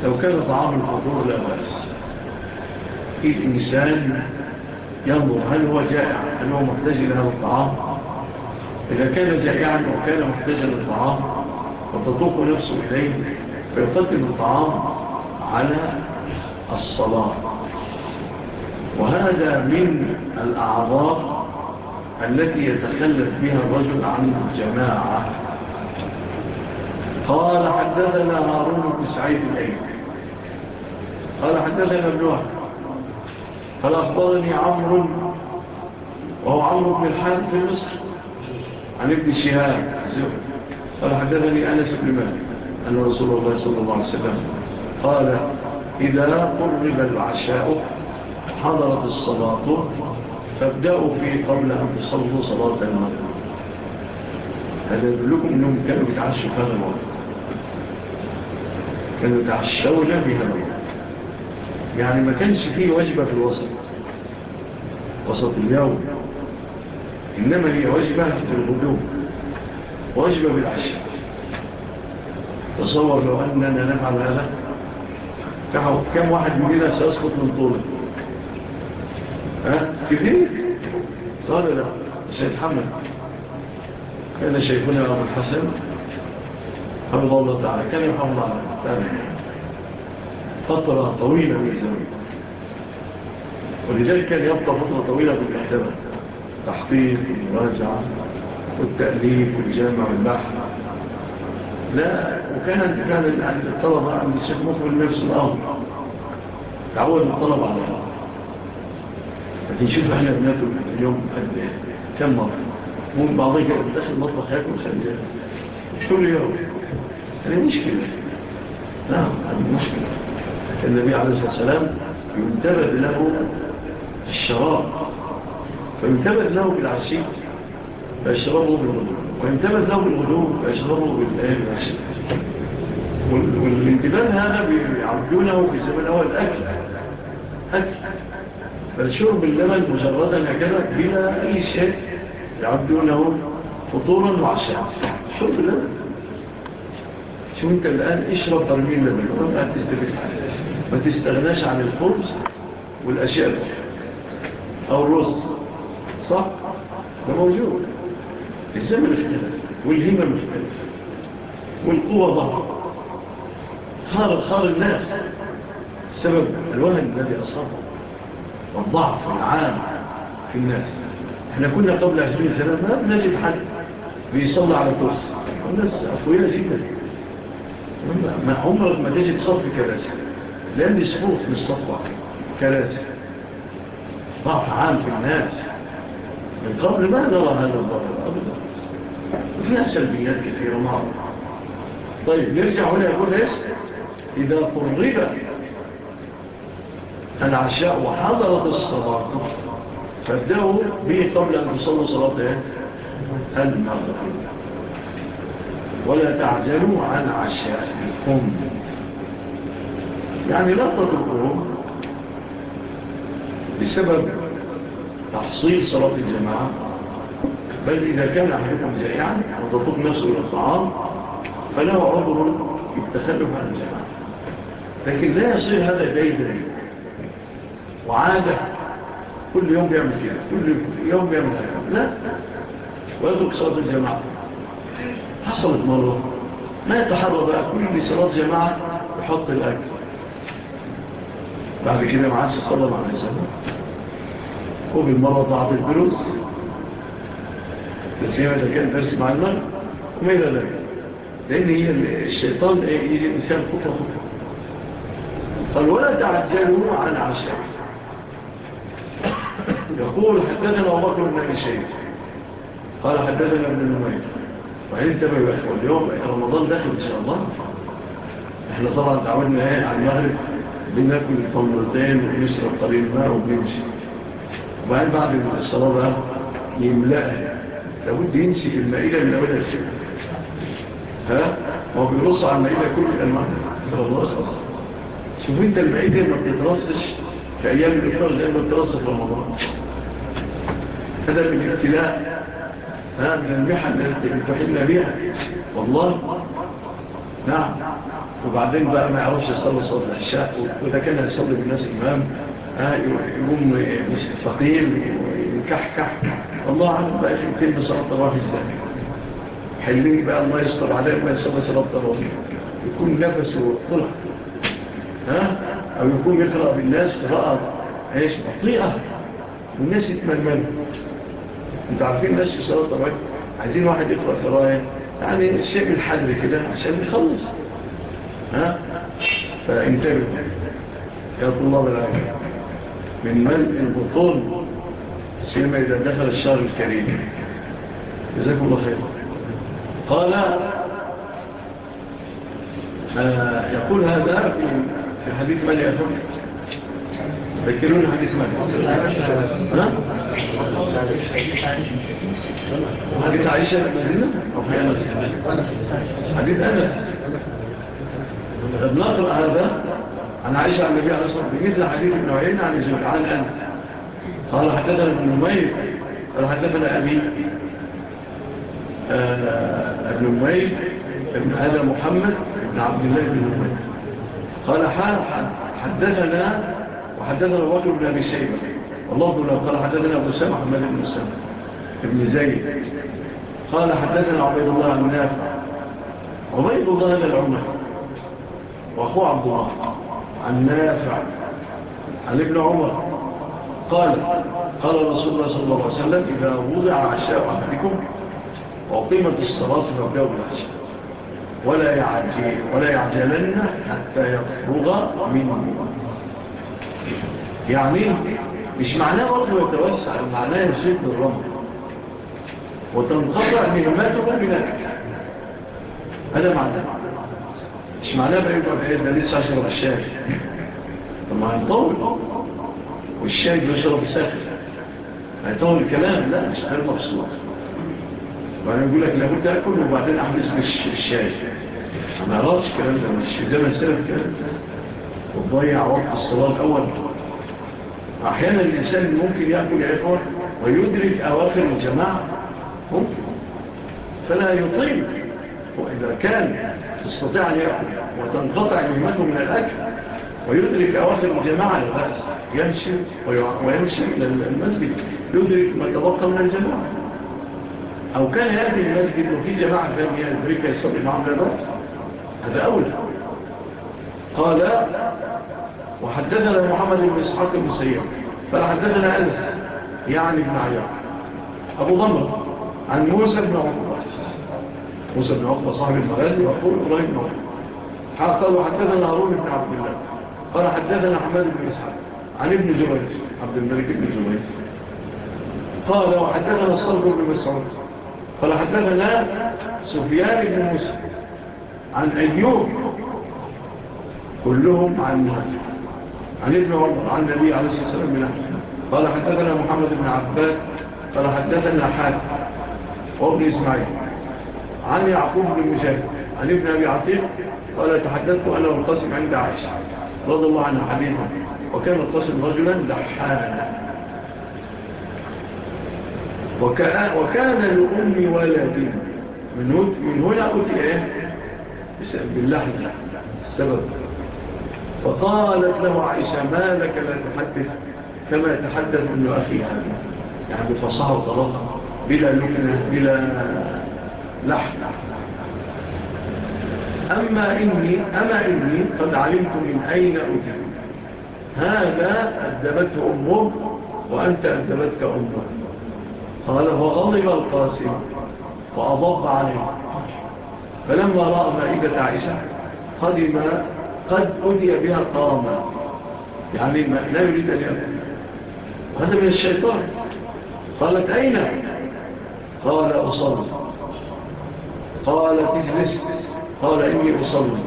لو كان طعام الفطور لا بأس. الإنسان ينظر هل هو جائع هل هو محتاج إلى هذا الطعام؟ إذا كان جائعا وكان محتاجا للطعام فتطوق نفسه إليه فيقدم الطعام على الصلاة. وهذا من الأعراض التي يتخلف بها الرجل عن الجماعة. قال حدثنا هارون بن سعيد الأيد قال حدثنا ابن واحد قال أخبرني عمر وهو عمر بن الحان في مصر عن ابن شهاب قال حدثني أنس بن مالك أن رسول الله صلى الله عليه وسلم قال إذا قرب العشاء حضرت الصلاة فابدأوا فيه قبل أن تصلوا صلاة المغرب. هذا يدلكم أنهم كانوا يتعشوا هذا المغرب كانوا يتعشون بهذا المغرب يعني ما كانش فيه واجبة في الوسط وسط اليوم إنما هي واجبة في الهدوم واجبة بالعشاء تصور لو أننا نفعل هذا؟ كم واحد مننا سيسقط من طوله؟ ها؟ كثير قال لا سيد حمد كان شيخنا أبو الحسن حمد الله تعالى كان يحمد الله. تعالى فترة طويلة من وزوية ولذلك كان يبقى فترة طويلة بالإحتمال تحقيق المراجعة والتأليف والجامع والبحث. لا وكان كان عند الطلبة عند الشيخ مقبل نفس الأمر تعود الطلبة على الأمر لكن شوف إحنا بناكل اليوم قد كم مرة. ممكن بعضهم يقول داخل المطبخ ياكل خنجر كل يوم. هذه مشكلة. نعم هذه مشكلة. فالنبي عليه الصلاة والسلام ينتبذ له الشراب فينتبذ له بالعشيب فيشربه بالغدور وينتبذ له بالغدور فيشربه إيه، بالعشيب والانتباه هذا بيعبدونه في الزمن هو الأكل. أكل. فالشرب اللبن مجردا هكذا بلا أي شيء يعبدونه فطورا وعشاء. شرب اللبن. شو أنت الآن اشرب برميل لبن وانت تستفيد. ما تستغناش عن الخبز والأشياء أو الرز. صح؟ ده موجود. الزمن اختلف والهمة اختلف والقوة ضعف خار خار الناس. سبب الوهن الذي أصابه. والضعف العام في الناس. إحنا كنا قبل عشرين سنة ما بنجد حد بيصلى على الكرسي. الناس اخويا جدا. ما عمرك ما تجد صف كراسي. لأن يسقوط في الصفة كراسي ضعف عام في الناس. من قبل ما نرى هذا الضرر أبدا. وفيها سلبيات كثيرة معظم طيب نرجع هنا يقول ليس إذا قرب العشاء وحضرت الصلاة فابدأوا به قبل أن تصلوا صلاة إيه؟ المغرب. ولا تعجلوا عن عشائكم. يعني لا تتركهم بسبب تحصيل صلاة الجماعة. بل إذا كان أحدكم جائعا وتطلب نفسه إلى الطعام فله عذر التخلف عن الجماعة. لكن لا يصير هذا دايدا وعادة. كل يوم بيعمل فيها. كل يوم بيعمل هذا لا. ويترك صلاة الجماعة. حصلت مرة. ما يتحرى بقى. كل صلاة جماعة يحط الأكل. بعد كده ما عادش صلى الله عليه وسلم. وبالمرة ضعف الفلوس. بس هي ماذا كان درس مع الله وما إلى ذلك. لأن هي الشيطان إيه، يجي الإنسان خطة خطة قال ولا تعجلوا عن عشاء يقول حدثنا أبكر بن أبي شيخ قال حدثنا ابن نمير. وعين تبعوا يا اليوم رمضان داخل إن شاء الله. إحنا طبعا تعودنا إيه، على المغرب. بناكل تمرتين ونشرب قليل ماء وبنمشي وبعدين بعد الصلاة بقى يملأها لابد ينسي المائدة من أولها الشيء ها؟ هو بيرص على المائدة كل الأنواع خلاص شوف أنت المائدة ما بتترصش في أيام الإفطار زي ما بترص في رمضان. هذا من الابتلاء ها؟ من المحن التي تحلنا بها. والله نعم. وبعدين بقى ما يعرفش يصلي صلاة العشاء وإذا كان يصلي بالناس إمام يقوم فقيل ويكحكح والله عارف بقى يختم بصلاة الراحي إزاي. حليه بقى الله يستر عليه ما يصلي صلاة الراحي يكون نفسه طلع. ها؟ أو يكون يقرأ بالناس قراءة إيش؟ بطيئة والناس يتململ انت عارفين الناس في صلاة الراحي عايزين واحد يقرأ قراءة. يعني الشيء من حد كده عشان يخلص. فانتبه يا طلاب العلم من ملء البطون سيما إذا دخل الشهر الكريم. جزاكم الله خير قال آه، يقول هذا في حديث ملي أفضل ذكرون حديث مالي ها؟ حديث عائشة حديث أو حديث أنس. لقد نقل هذا عن عايش عن النبي عليه الصلاة والسلام مثل حديث ابن عيينة عن الزبحان الآن قال حدثنا ابن نمير قال حدثنا أبي آه، ابن نمير ابن هذا محمد ابن عبد الله بن نمير. قال حدثنا وحدثنا الوقت بن أبي الشيبة والله لو قال حدثنا أبو السامة حمد بن السامة ابن زيد. قال حدثنا عبيد الله عن نافع. عبيد الله العمر وأخوه عبد الرحمن عن نافع عن ابن عمر. قال قال رسول الله صلى الله عليه وسلم إذا وضع عشاء أحدكم وقيمة الصلاة فبيض بالعشاء ولا يعجل ولا يعجلن حتى يفرغ منه. يعني مش معناه برضه يتوسع معناه يزيد الرمل وتنقطع مهماته من الأكل. هذا معناه. اشمعنى بعيد في حتة لسه اشرب الشاي طب ما يطول والشاي بيشرب ساخن هيطول الكلام لا مش غير مبسوط وبعدين يقول لك لابد اكل وبعدين احبس الشاي ما راضي الكلام ده مش زي ما السلف الكلام ده وتضيع وقت الصلاه الأول أحيانا الانسان ممكن ياكل عفوا ويدرك اواخر الجماعه ممكن فلا يطيل وإذا كان تستطيع أن وتنقطع مهمته من الأكل ويدرك أواخر الجماعة لا يمشي ويمشي إلى المسجد يدرك ما يتبقى من الجماعة. أو كان يأتي المسجد وفي جماعة فيها يدرك يصلي معهم لا هذا أولى. قال وحدثنا محمد بن إسحاق المسيح فحدثنا أنس يعني بن عيار أبو ضمر عن موسى بن عمر موسى بن عقبة صاحب المغازي وقول إبراهيم بن عقبة. قال حدثنا هارون بن عبد الله. قال حدثنا حماد بن إسحاق عن ابن جبيس عبد الملك بن جبيس قال وحدثنا الصلب بن مسعود. قال حدثنا سفيان بن موسى عن أيوب. كلهم عن مهاجر عن ابن عمر عن النبي عليه الصلاة والسلام من أحد قال حدثنا محمد بن عباد. قال حدثنا حاد وابن إسماعيل. عن يعقوب بن مجاهد عن ابن أبي عطيق قال تحدثت أنا والقاسم عند عائشة رضي الله عنها حبيبا وكان القاسم رجلا لحانا وكان, وكان لأم ولدي من, من هنا أتي إيه؟ باللحن السبب. فقالت له عائشة ما لك لا تحدث؟ كما تحدث ابن أخي يعني بفصاحة وطلاقة بلا لكنة بلا لحظة أما إني أما إني قد علمت من أين أتي هذا أدبته أمه وأنت أدبتك أمه. قال فغضب القاسم وأضب عليه. فلما رأى مائدة عيسى قدم قد أدي بها طاما يعني لا يريد أن يأكل. هذا من الشيطان. قالت أين؟ قال أصلي. قال تجلس. قال إني أصلي.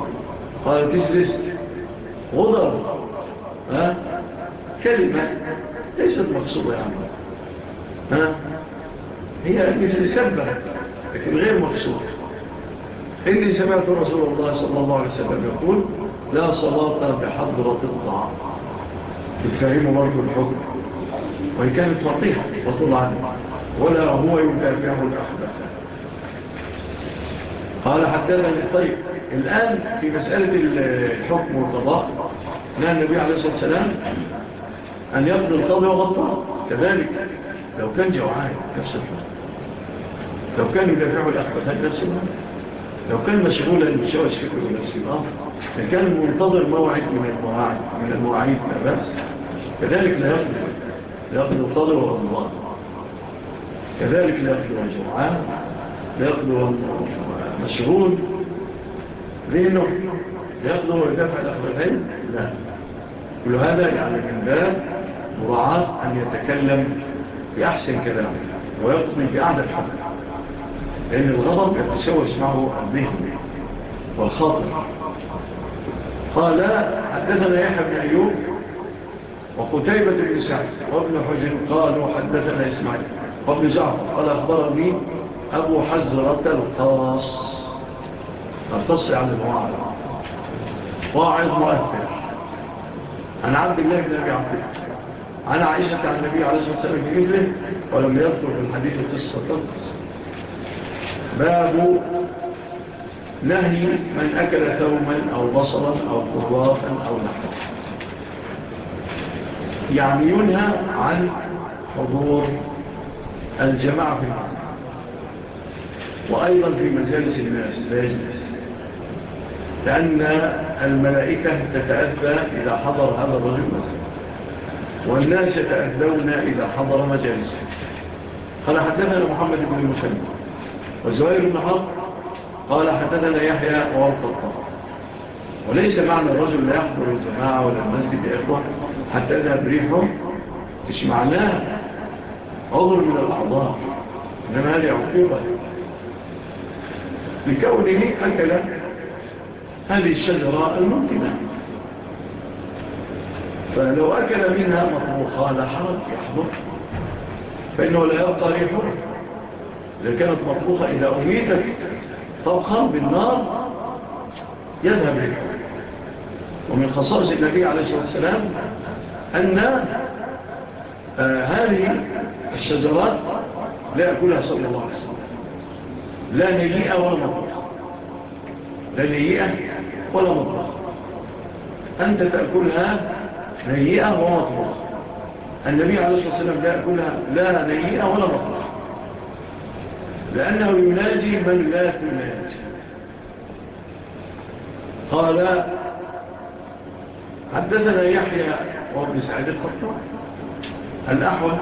قال تجلس. غضر ها؟ كلمة ليست مقصودة يا عمر. ها؟ هي أني سبة لكن غير مقصودة. إني سمعت رسول الله صلى الله عليه وسلم يقول لا صلاة بحضرة الطعام. تتفهموا مرض الحكم. وإن كانت فطيحة وطول عنه. ولا هو يدافعه الأحدث قال حدثني طيب الآن في مسألة الحكم والقضاء لا النبي عليه الصلاة والسلام أن يقضي القضاء وغطاه كذلك لو كان جوعان نفس الحكم. لو كان يدافعه الأخوات نفس الحكم. لو كان مشغولا بشوش فكره نفس الحكم فكان منتظر موعد من المواعيد من المواعيد لا كذلك لا يقضي لا يقضي القضاء وغطاه كذلك لا يقضي الجوعان بيقضوا مشغول لأنه يطلب ويدفع الأخبارين لا. كل هذا يعني من باب مراعاة أن يتكلم بأحسن كلامه ويقضي بأعلى الحمد لأن الغضب يتسوس معه الذهن والخاطر. قال حدثنا يحيى بن أيوب وقتيبة بن سعد وابن حجر قالوا حدثنا إسماعيل وابن زعفر قال أخبرني أبو حزرة القاص. أرتص عن يعني المواعظ واعظ مؤثر. عن عبد الله بن أبي عبد الله. عن عائشة عن النبي عليه الصلاة والسلام في بمثله ولم يذكر في الحديث قصة. تنقص باب نهي من أكل ثوما أو بصرا أو قرافا أو نحو يعني ينهى عن حضور الجماعة في المسجد. وأيضا في مجالس الناس لا يجلس لأن الملائكة تتأذى إذا حضر هذا الرجل مثلا. والناس يتأذون إذا حضر مجالسه. قال حدثنا محمد بن المسلم وزوائر بن قال حدثنا يحيى وورق الطرق وليس معنى الرجل لا يحضر الجماعة ولا المسجد بإخوة حتى إذا ريحه مش معناه؟ عذر من الأعضاء. إنما هذه عقوبة. لكونه أكل هذه الشجرة الممكنة. فلو أكل منها مطبوخة لحرق يحضر. فإنه لا يرطى ريحه. إذا كانت مطبوخة إذا أميتك طبخا بالنار يذهب ريحه. ومن خصائص النبي عليه الصلاة والسلام أن آه، هذه الشجرات لا يأكلها صلى الله عليه وسلم. لا نجيئة ولا مطلقة لا نجيئة ولا مطلقة أنت تأكلها نجيئة ومطلقة النبي عليه الصلاة والسلام لا يأكلها لا نجيئة ولا مطلقة لأنه يناجي من لا تناجي. قال حدثنا يحيى وابن سعيد القطار الأحوال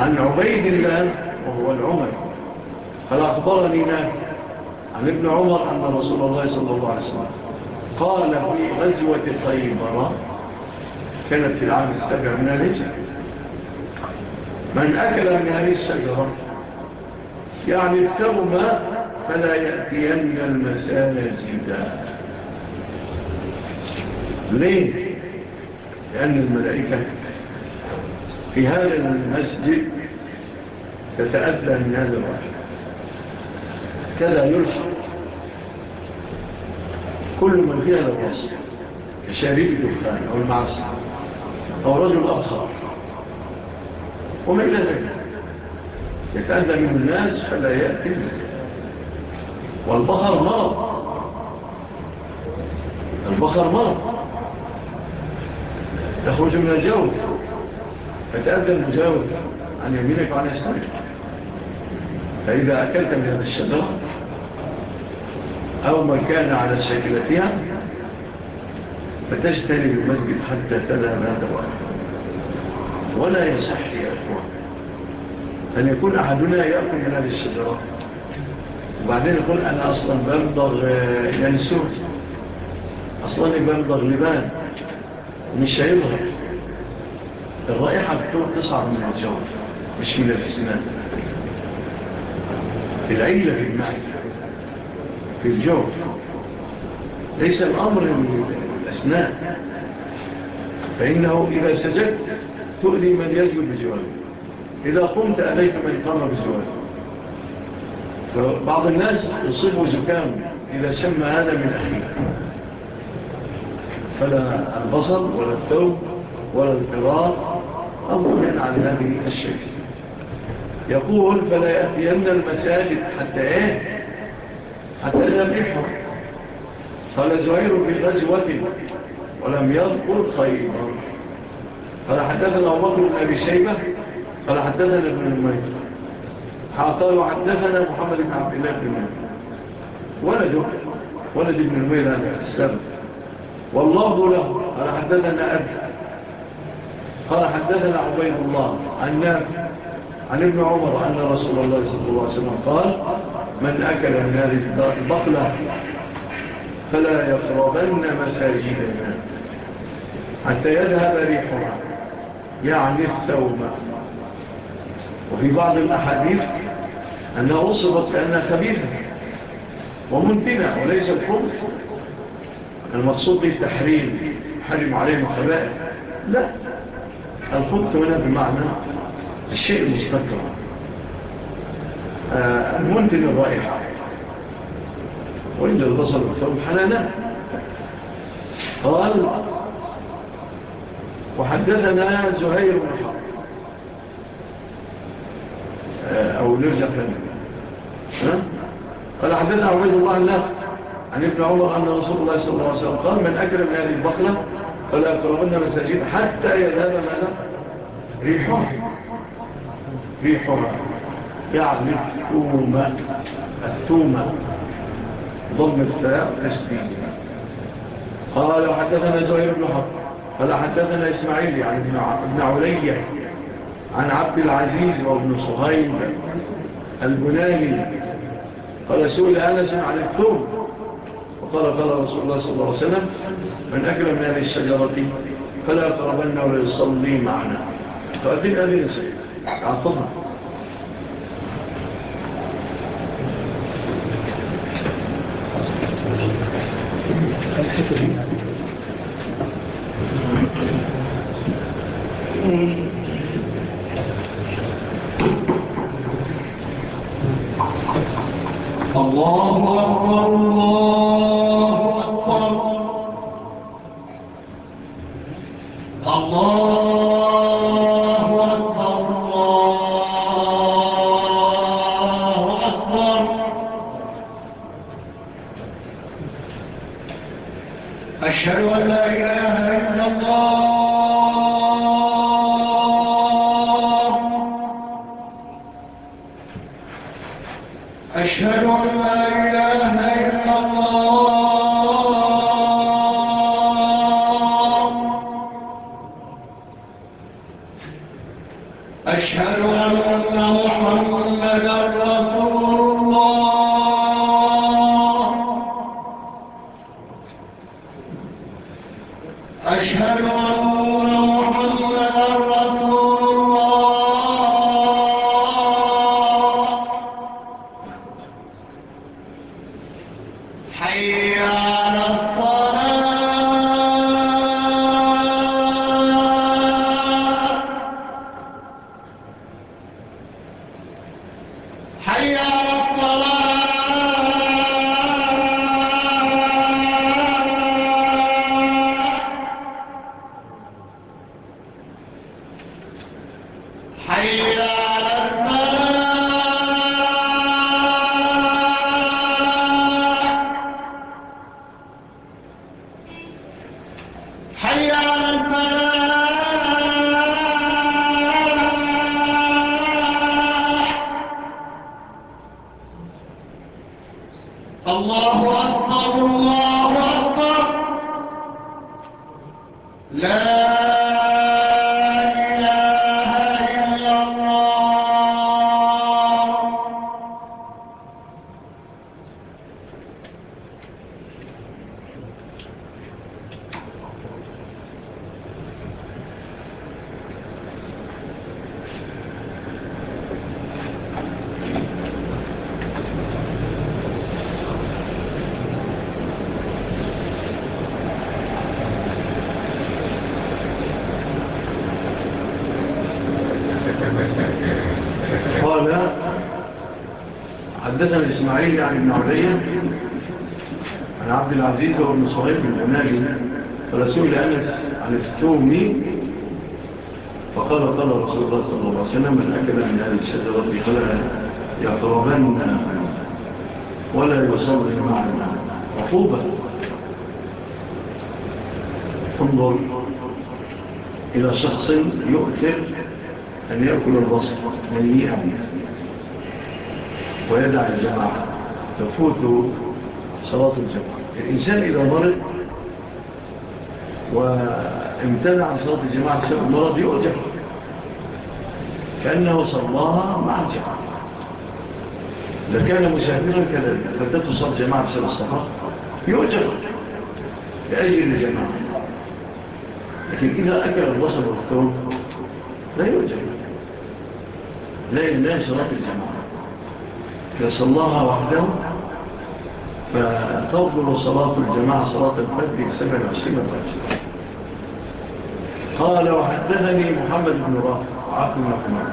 عن عبيد الله وهو العمر فلا أخبرني مالك عن ابن عمر أن رسول الله صلى الله عليه وسلم قال في غزوة الطيبرة كانت في العام السابع من الهجرة. من أكل من هذه الشجرة يعني الترمى فلا يأتين المساجد. ليه؟ لأن الملائكة في هذا المسجد تتأذى من هذا الرحل كذا يرفع يلحق كل من فيها لباس كشريك الدخان أو المعصر أو رجل آخر. وما إلى ذلك. يتأذى من الناس فلا يأتي الناس والبخر مرض. البخر مرض. تخرج من الجو فتأذى المجاوف عن يمينك وعن يسارك. فإذا أكلت من هذا الشجرة أو مكان على شكلتها فتشتري المسجد حتى تذهب هذا وأخر ولا يصح يا أخوان أن يكون أحدنا يأكل من هذه الشجرات وبعدين يقول أنا أصلا بلضغ آه، يعني أصلا بلضغ لبان. مش هيظهر. الرائحة بتكون تصعب من الجو. مش من الحسنات العيلة في المعنى في الجوف ليس الأمر الأسناء فإنه إذا سجدت تؤلي من يسجد بجواره إذا قمت أليك من قام بجواره فبعض الناس يصيبوا زكام إذا سمى هذا من أخيه. فلا البصر ولا الثوب ولا القرار أمر عن هذه الشكل يقول فلا يأتين المساجد حتى إيه؟ هتلاقيها بيحفر قال زهير في غزوة ولم يذكر خيبر قال حدثنا أبو بن أبي شيبة. قال حدثنا ابن الميت. قال وحدثنا محمد بن عبد الله بن الميت. ولده ولد ابن الميت أنا السبب والله له. قال حدثنا أبي قال حدثنا عبيد الله عن نافع عن ابن عمر أن رسول الله صلى الله عليه وسلم قال من أكل من هذه البقلة فلا يقربن مساجدنا. حتى يذهب ريحها يعني الثومة وفي بعض الأحاديث أنها وصفت كأنها خبيثة ومنتنة وليس الحب المقصود بالتحريم حرم عليهم خبائل لا الخبث هنا بمعنى الشيء المستقر المنتج الرائحة. وإن البصل والثوم حلالا. قال وحدثنا زهير بن حرب. آه، أو نرجع فنه قال حدثنا عبيد الله الله عن ابن عمر أن رسول الله صلى الله عليه وسلم قال من أكرم هذه البقلة فلا أكرمنا مساجين حتى يذهب ماذا ريحها. ريحها. يعني التومة التومة ضم الساعة تشديد قال حدثنا زهير بن حق قال حدثنا إسماعيل يعني ابن علي عن عبد العزيز وابن صهيب البناهي قال سئل آنس عن التوم. وقال قال رسول الله صلى الله عليه وسلم من أكل من هذه الشجرة فلا يقربنا وليصلي معنا. فأتينا هذه السيدة أعطنا الله أكبر الله أشهد أن انظر إلى شخص يؤثر أن يأكل البصر مليئا ويدع الجماعة تفوت صلاة الجماعة. الإنسان إذا مرض وامتنع عن صلاة الجماعة بسبب المرض يؤجب كأنه صلاها مع الجماعة. لكان مسافرا كذلك فدته صلاة الجماعة بسبب الصلاة يؤجب لأجل الجماعة. لكن إذا أكل الوصل والثوم لا يوجد. لا يناس صلاة الجماعة. فصلاها وحده فتفضل صلاة الجماعة صلاة الفجر سبع عشرين وعشرين قال وحدثني محمد بن رافع وعاكم الرحمن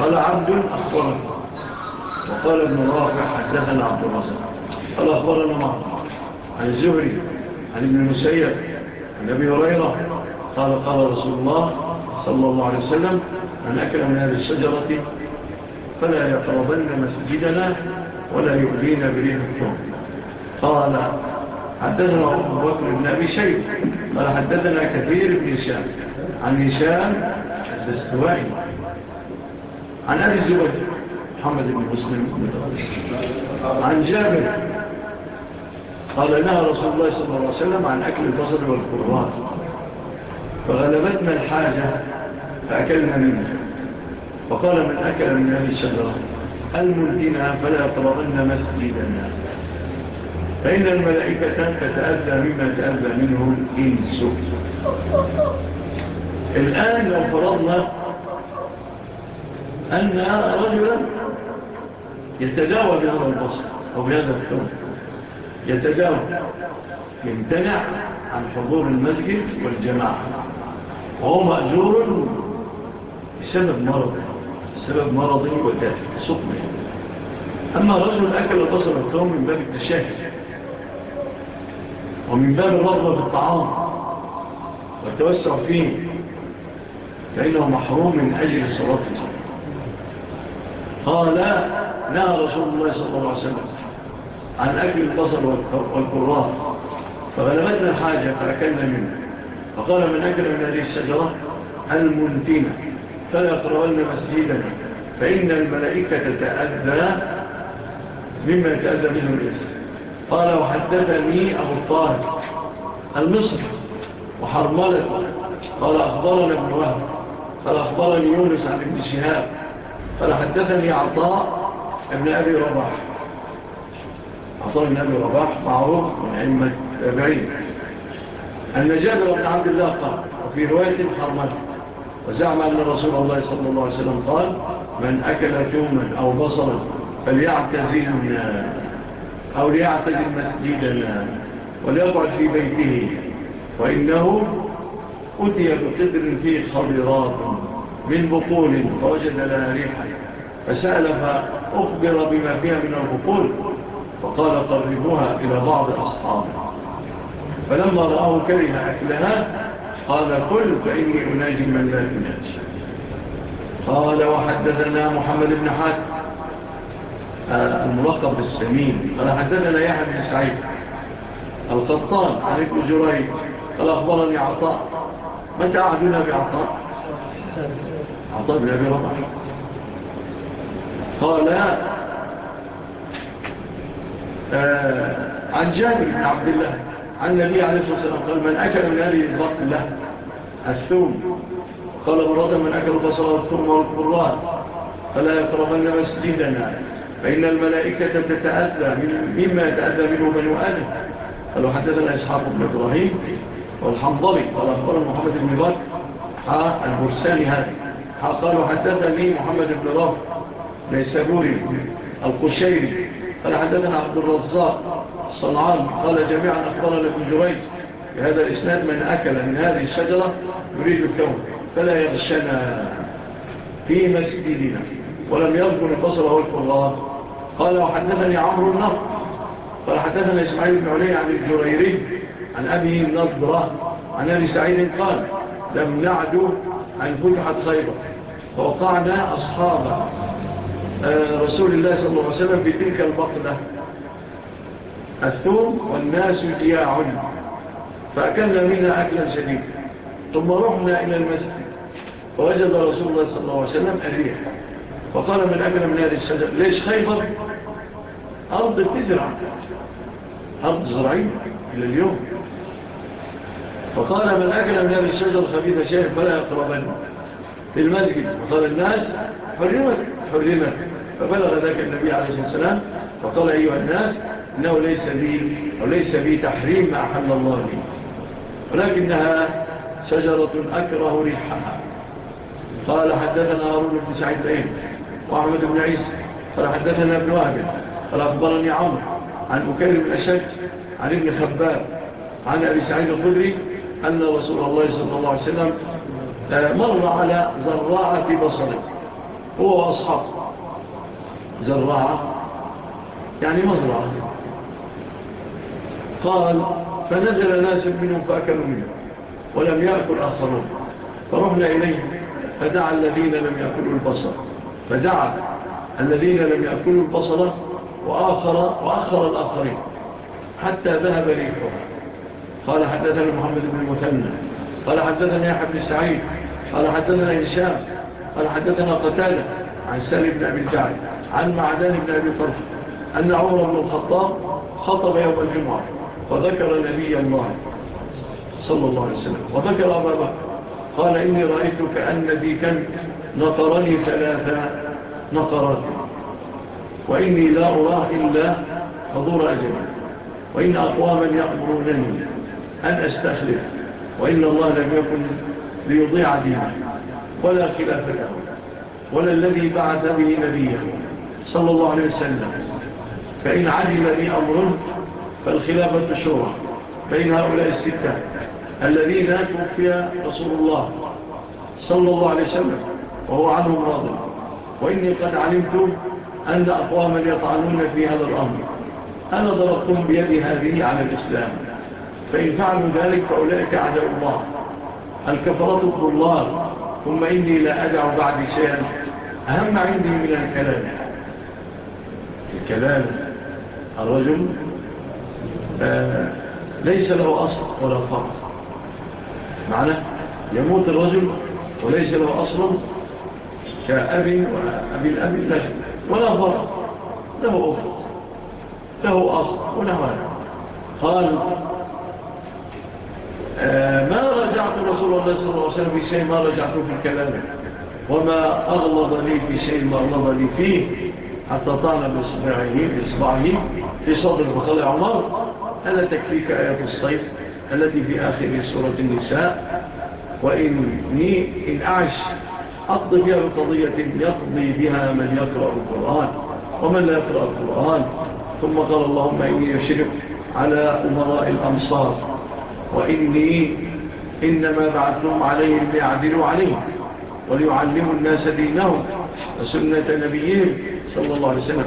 قال عبد أخبرنا وقال ابن رافع حدثنا عبد الرزاق. قال أخبرنا معه عن الزهري عن ابن المسيب النبي هريرة قال قال رسول الله صلى الله عليه وسلم من أكل من هذه الشجرة فلا يقربن مسجدنا ولا يؤذينا بريح الثوم. قال حدثنا أبو بكر بن أبي شيء قال حدثنا كثير بن هشام عن هشام الاستوائي عن أبي الزبير محمد بن مسلم عن جابر قال نهى رسول الله صلى الله عليه وسلم عن أكل البصر والقرآن فغلبتنا الحاجة فأكلنا منه وقال من أكل من هذه الشجرة الملتنا فلا يطرغن مسجدنا. فإن الملائكة تتأذى مما تأذى منه الإنس الآن لو فرضنا أن رجلا يتداوى بهذا البصر أو بهذا الكون. يتجاوز يمتنع عن حضور المسجد والجماعة. وهو مأجور بسبب مرض بسبب مرضي وسقمي أما رجل أكل البصر والثوم من باب التشاهد ومن باب الرغبة بالطعام والتوسع فيه فإنه محروم من أجل صلاة الجمعة قال نهى رسول الله صلى الله عليه وسلم. عن أكل البصر والكراث فغلبتنا الحاجة فأكلنا منه. فقال من أكل من هذه الشجرة المنتنة فلا يقرأن مسجدنا فإن الملائكة تتأذى مما يتأذى منه الإنس. قال وحدثني أبو الطاهر المصري وحرملة. قال أخبرنا ابن وهب. قال أخبرني يونس عن ابن شهاب. قال حدثني عطاء ابن أبي رباح. عطاء النبي رباح معروف من عمة تابعين. أن جابر بن عبد الله قال وفي رواية حرمت وزعم أن رسول الله صلى الله عليه وسلم قال من أكل ثوما أو بصرا فليعتزل أو ليعتزل مسجدنا وليقعد في بيته وإنه أتي بقدر فيه خضرات من بقول فوجد لها ريحة فسأل فأخبر بما فيها من البقول؟ وقال قربوها إلى بعض أصحابها. فلما رآه كره أكلها قال كل فإني أناجي من لا تناجي قال وحدثنا محمد بن حاتم آه، الملقب السمين. قال حدثنا يا بن سعيد القطان عليكم جريد جريج قال أخبرني عطاء. متى عهدنا بعطاء؟ عطاء بن أبي ربح قال آه، عن جابر بن عبد الله عن النبي عليه الصلاة والسلام قال من أكل من هذه البطن له. الثوم قال مرادا من أكل البصر والثوم والقرآن فلا يقربن مسجدنا فإن الملائكة تتأذى مما يتأذى منه بنو آدم قالوا حدثنا إسحاق بن إبراهيم والحنظلي قال أخبرنا محمد بن بكر حا البرساني هذا قالوا حدثني محمد بن رافع ليسابوري القشيري قال حدثنا عبد الرزاق صنعان قال جميعا أخبرنا جريد بهذا الإسناد من أكل من هذه الشجرة يريد الكون فلا يغشنا في مسجدنا. ولم يذكر أولك الله. قال وحدثني عمرو النار قال حدثنا إسماعيل بن علي عن الجريري عن أبي النظرة عن أبي سعيد قال لم نعد أن فتحت خيبر فوقعنا أصحابها رسول الله صلى الله عليه وسلم في تلك البطلة الثوم والناس جياع فأكلنا منها أكلا شديدا. ثم رحنا إلى المسجد. فوجد رسول الله صلى الله عليه وسلم الريح. فقال من أكل من هذه الشجر. ليش خيبر؟ أرض تزرع. أرض زرعية إلى اليوم. فقال من أكل من هذه الشجر خبيث شيء فلا يقربن في المسجد. وقال الناس حرمت. حرمة فبلغ ذلك النبي عليه الصلاة والسلام وقال أيها الناس إنه ليس بي, أو ليس بي تحريم ما أحل الله لي ولكنها شجرة أكره ريحها. قال حدثنا هارون بن سعيد الأين وأحمد بن عيسى قال حدثنا ابن وهب قال أخبرني عمر عن مكير بن أشج عن ابن خباب عن أبي سعيد الخدري أن رسول الله صلى الله عليه وسلم آه، مر على زراعة بصره. هو وأصحابه زراعة يعني مزرعة قال فنزل ناس منهم فأكلوا منه ولم يأكل آخرون فرحنا إليه فدعا الذين لم يأكلوا البصر فدعا الذين لم يأكلوا البصر وآخر, وآخر الآخرين حتى ذهب ليكم قال حدثنا محمد بن المثنى قال حدثنا يا بن سعيد قال حدثنا إنشاء قال حدثنا قتالة عن سالي بن أبي الجعل عن معدان بن أبي طرف أن عمر بن الخطاب خطب يوم الجمعة وذكر نبي المعد صلى الله عليه وسلم. وذكر أبا بكر قال إني رأيت كأن بي كان نطرني ثلاثة نطرات وإني لا أراه إلا حضور أجمع وإن أقواما يأمرونني أن أستخلف وإن الله لم يكن ليضيع دينه ولا خلاف له. ولا الذي بعث به نبيه صلى الله عليه وسلم. فإن عجل لي أمر فالخلافة شورى بين هؤلاء الستة الذين توفي رسول الله صلى الله عليه وسلم وهو عنهم راضي وإني قد علمت أن أقواما يطعنون في هذا الأمر. أنا ضربتهم بيدي هذه على الإسلام. فإن فعلوا ذلك فأولئك عداء الله. الكفرة ضد الله ثم إني لا أدع بعد شيئا. أهم عندي من الكلام. الكلام الرجل آه، ليس له أصل ولا فرق معنى يموت الرجل وليس له أصل كأبي وأبي الأبي له ولا فرق له أفض له أصل ولا معنى قال آه، ما رجعت رسول الله صلى الله عليه وسلم في شيء ما رجعت في الكلام وما أغلظ لي في شيء ما أغلظ لي فيه حتى طعن بإصبعه بإصبعه في صدر بخل عمر. ألا تكفيك آيات الصيف التي في آخر سورة النساء. وإني إن أعش أقضي بها بقضية يقضي بها من يقرأ القرآن ومن لا يقرأ القرآن. ثم قال اللهم إني أشرف على أمراء الأمصار وإني إنما بعثهم عليهم ليعدلوا عليهم وليعلموا الناس دينهم وسنة نبيهم صلى الله عليه وسلم.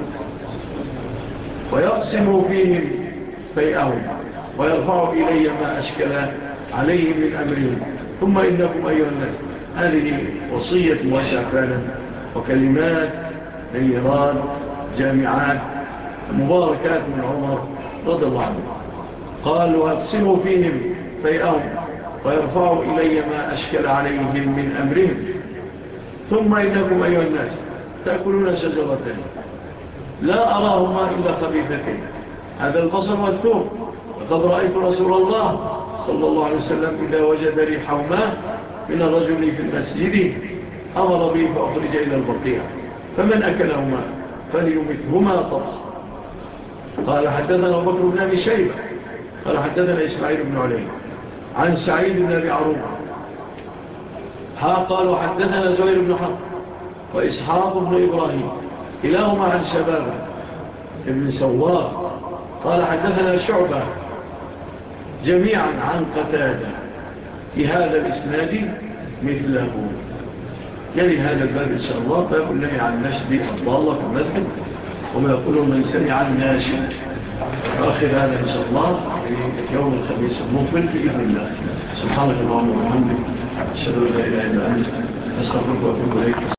ويقسموا فيهم فيئهم ويرفعوا إلي ما أشكل عليهم من أمرهم. ثم إنكم أيها الناس هذه وصية موسع فعلا وكلمات نيران جامعات مباركات من عمر رضي الله عنه. قال وأقسموا فيهم سيئهم ويرفعوا إلي ما أشكل عليهم من أمرهم. ثم إنكم أيها الناس تأكلون شجرتين لا أراهما إلا خبيثتين. هذا البصر والثوم وقد رأيت رسول الله صلى الله عليه وسلم إذا وجد ريحهما من الرجل في المسجد أمر به فأخرج إلى البطيع فمن أكلهما فليمثهما طبص قال حدثنا بكر بن أبي شيبة قال حدثنا إسماعيل بن عليم عن سعيد بن أبي عروب ها قالوا حدثنا زوير بن حق وإسحاق بن إبراهيم. كلاهما عن شباب ابن سوار قال حدثنا شعبة جميعا عن قتادة. في هذا الإسناد مثله. يلي هذا الباب إن شاء الله فيقول لي عن نشد الضالة في المسجد وما يقوله من سمع الناشد نؤخر هذا إن شاء الله يوم الخميس المقبل بإذن الله. سبحانك اللهم وبحمدك أشهد أن لا إله إلا أنت أستغفرك وأتوب إليك.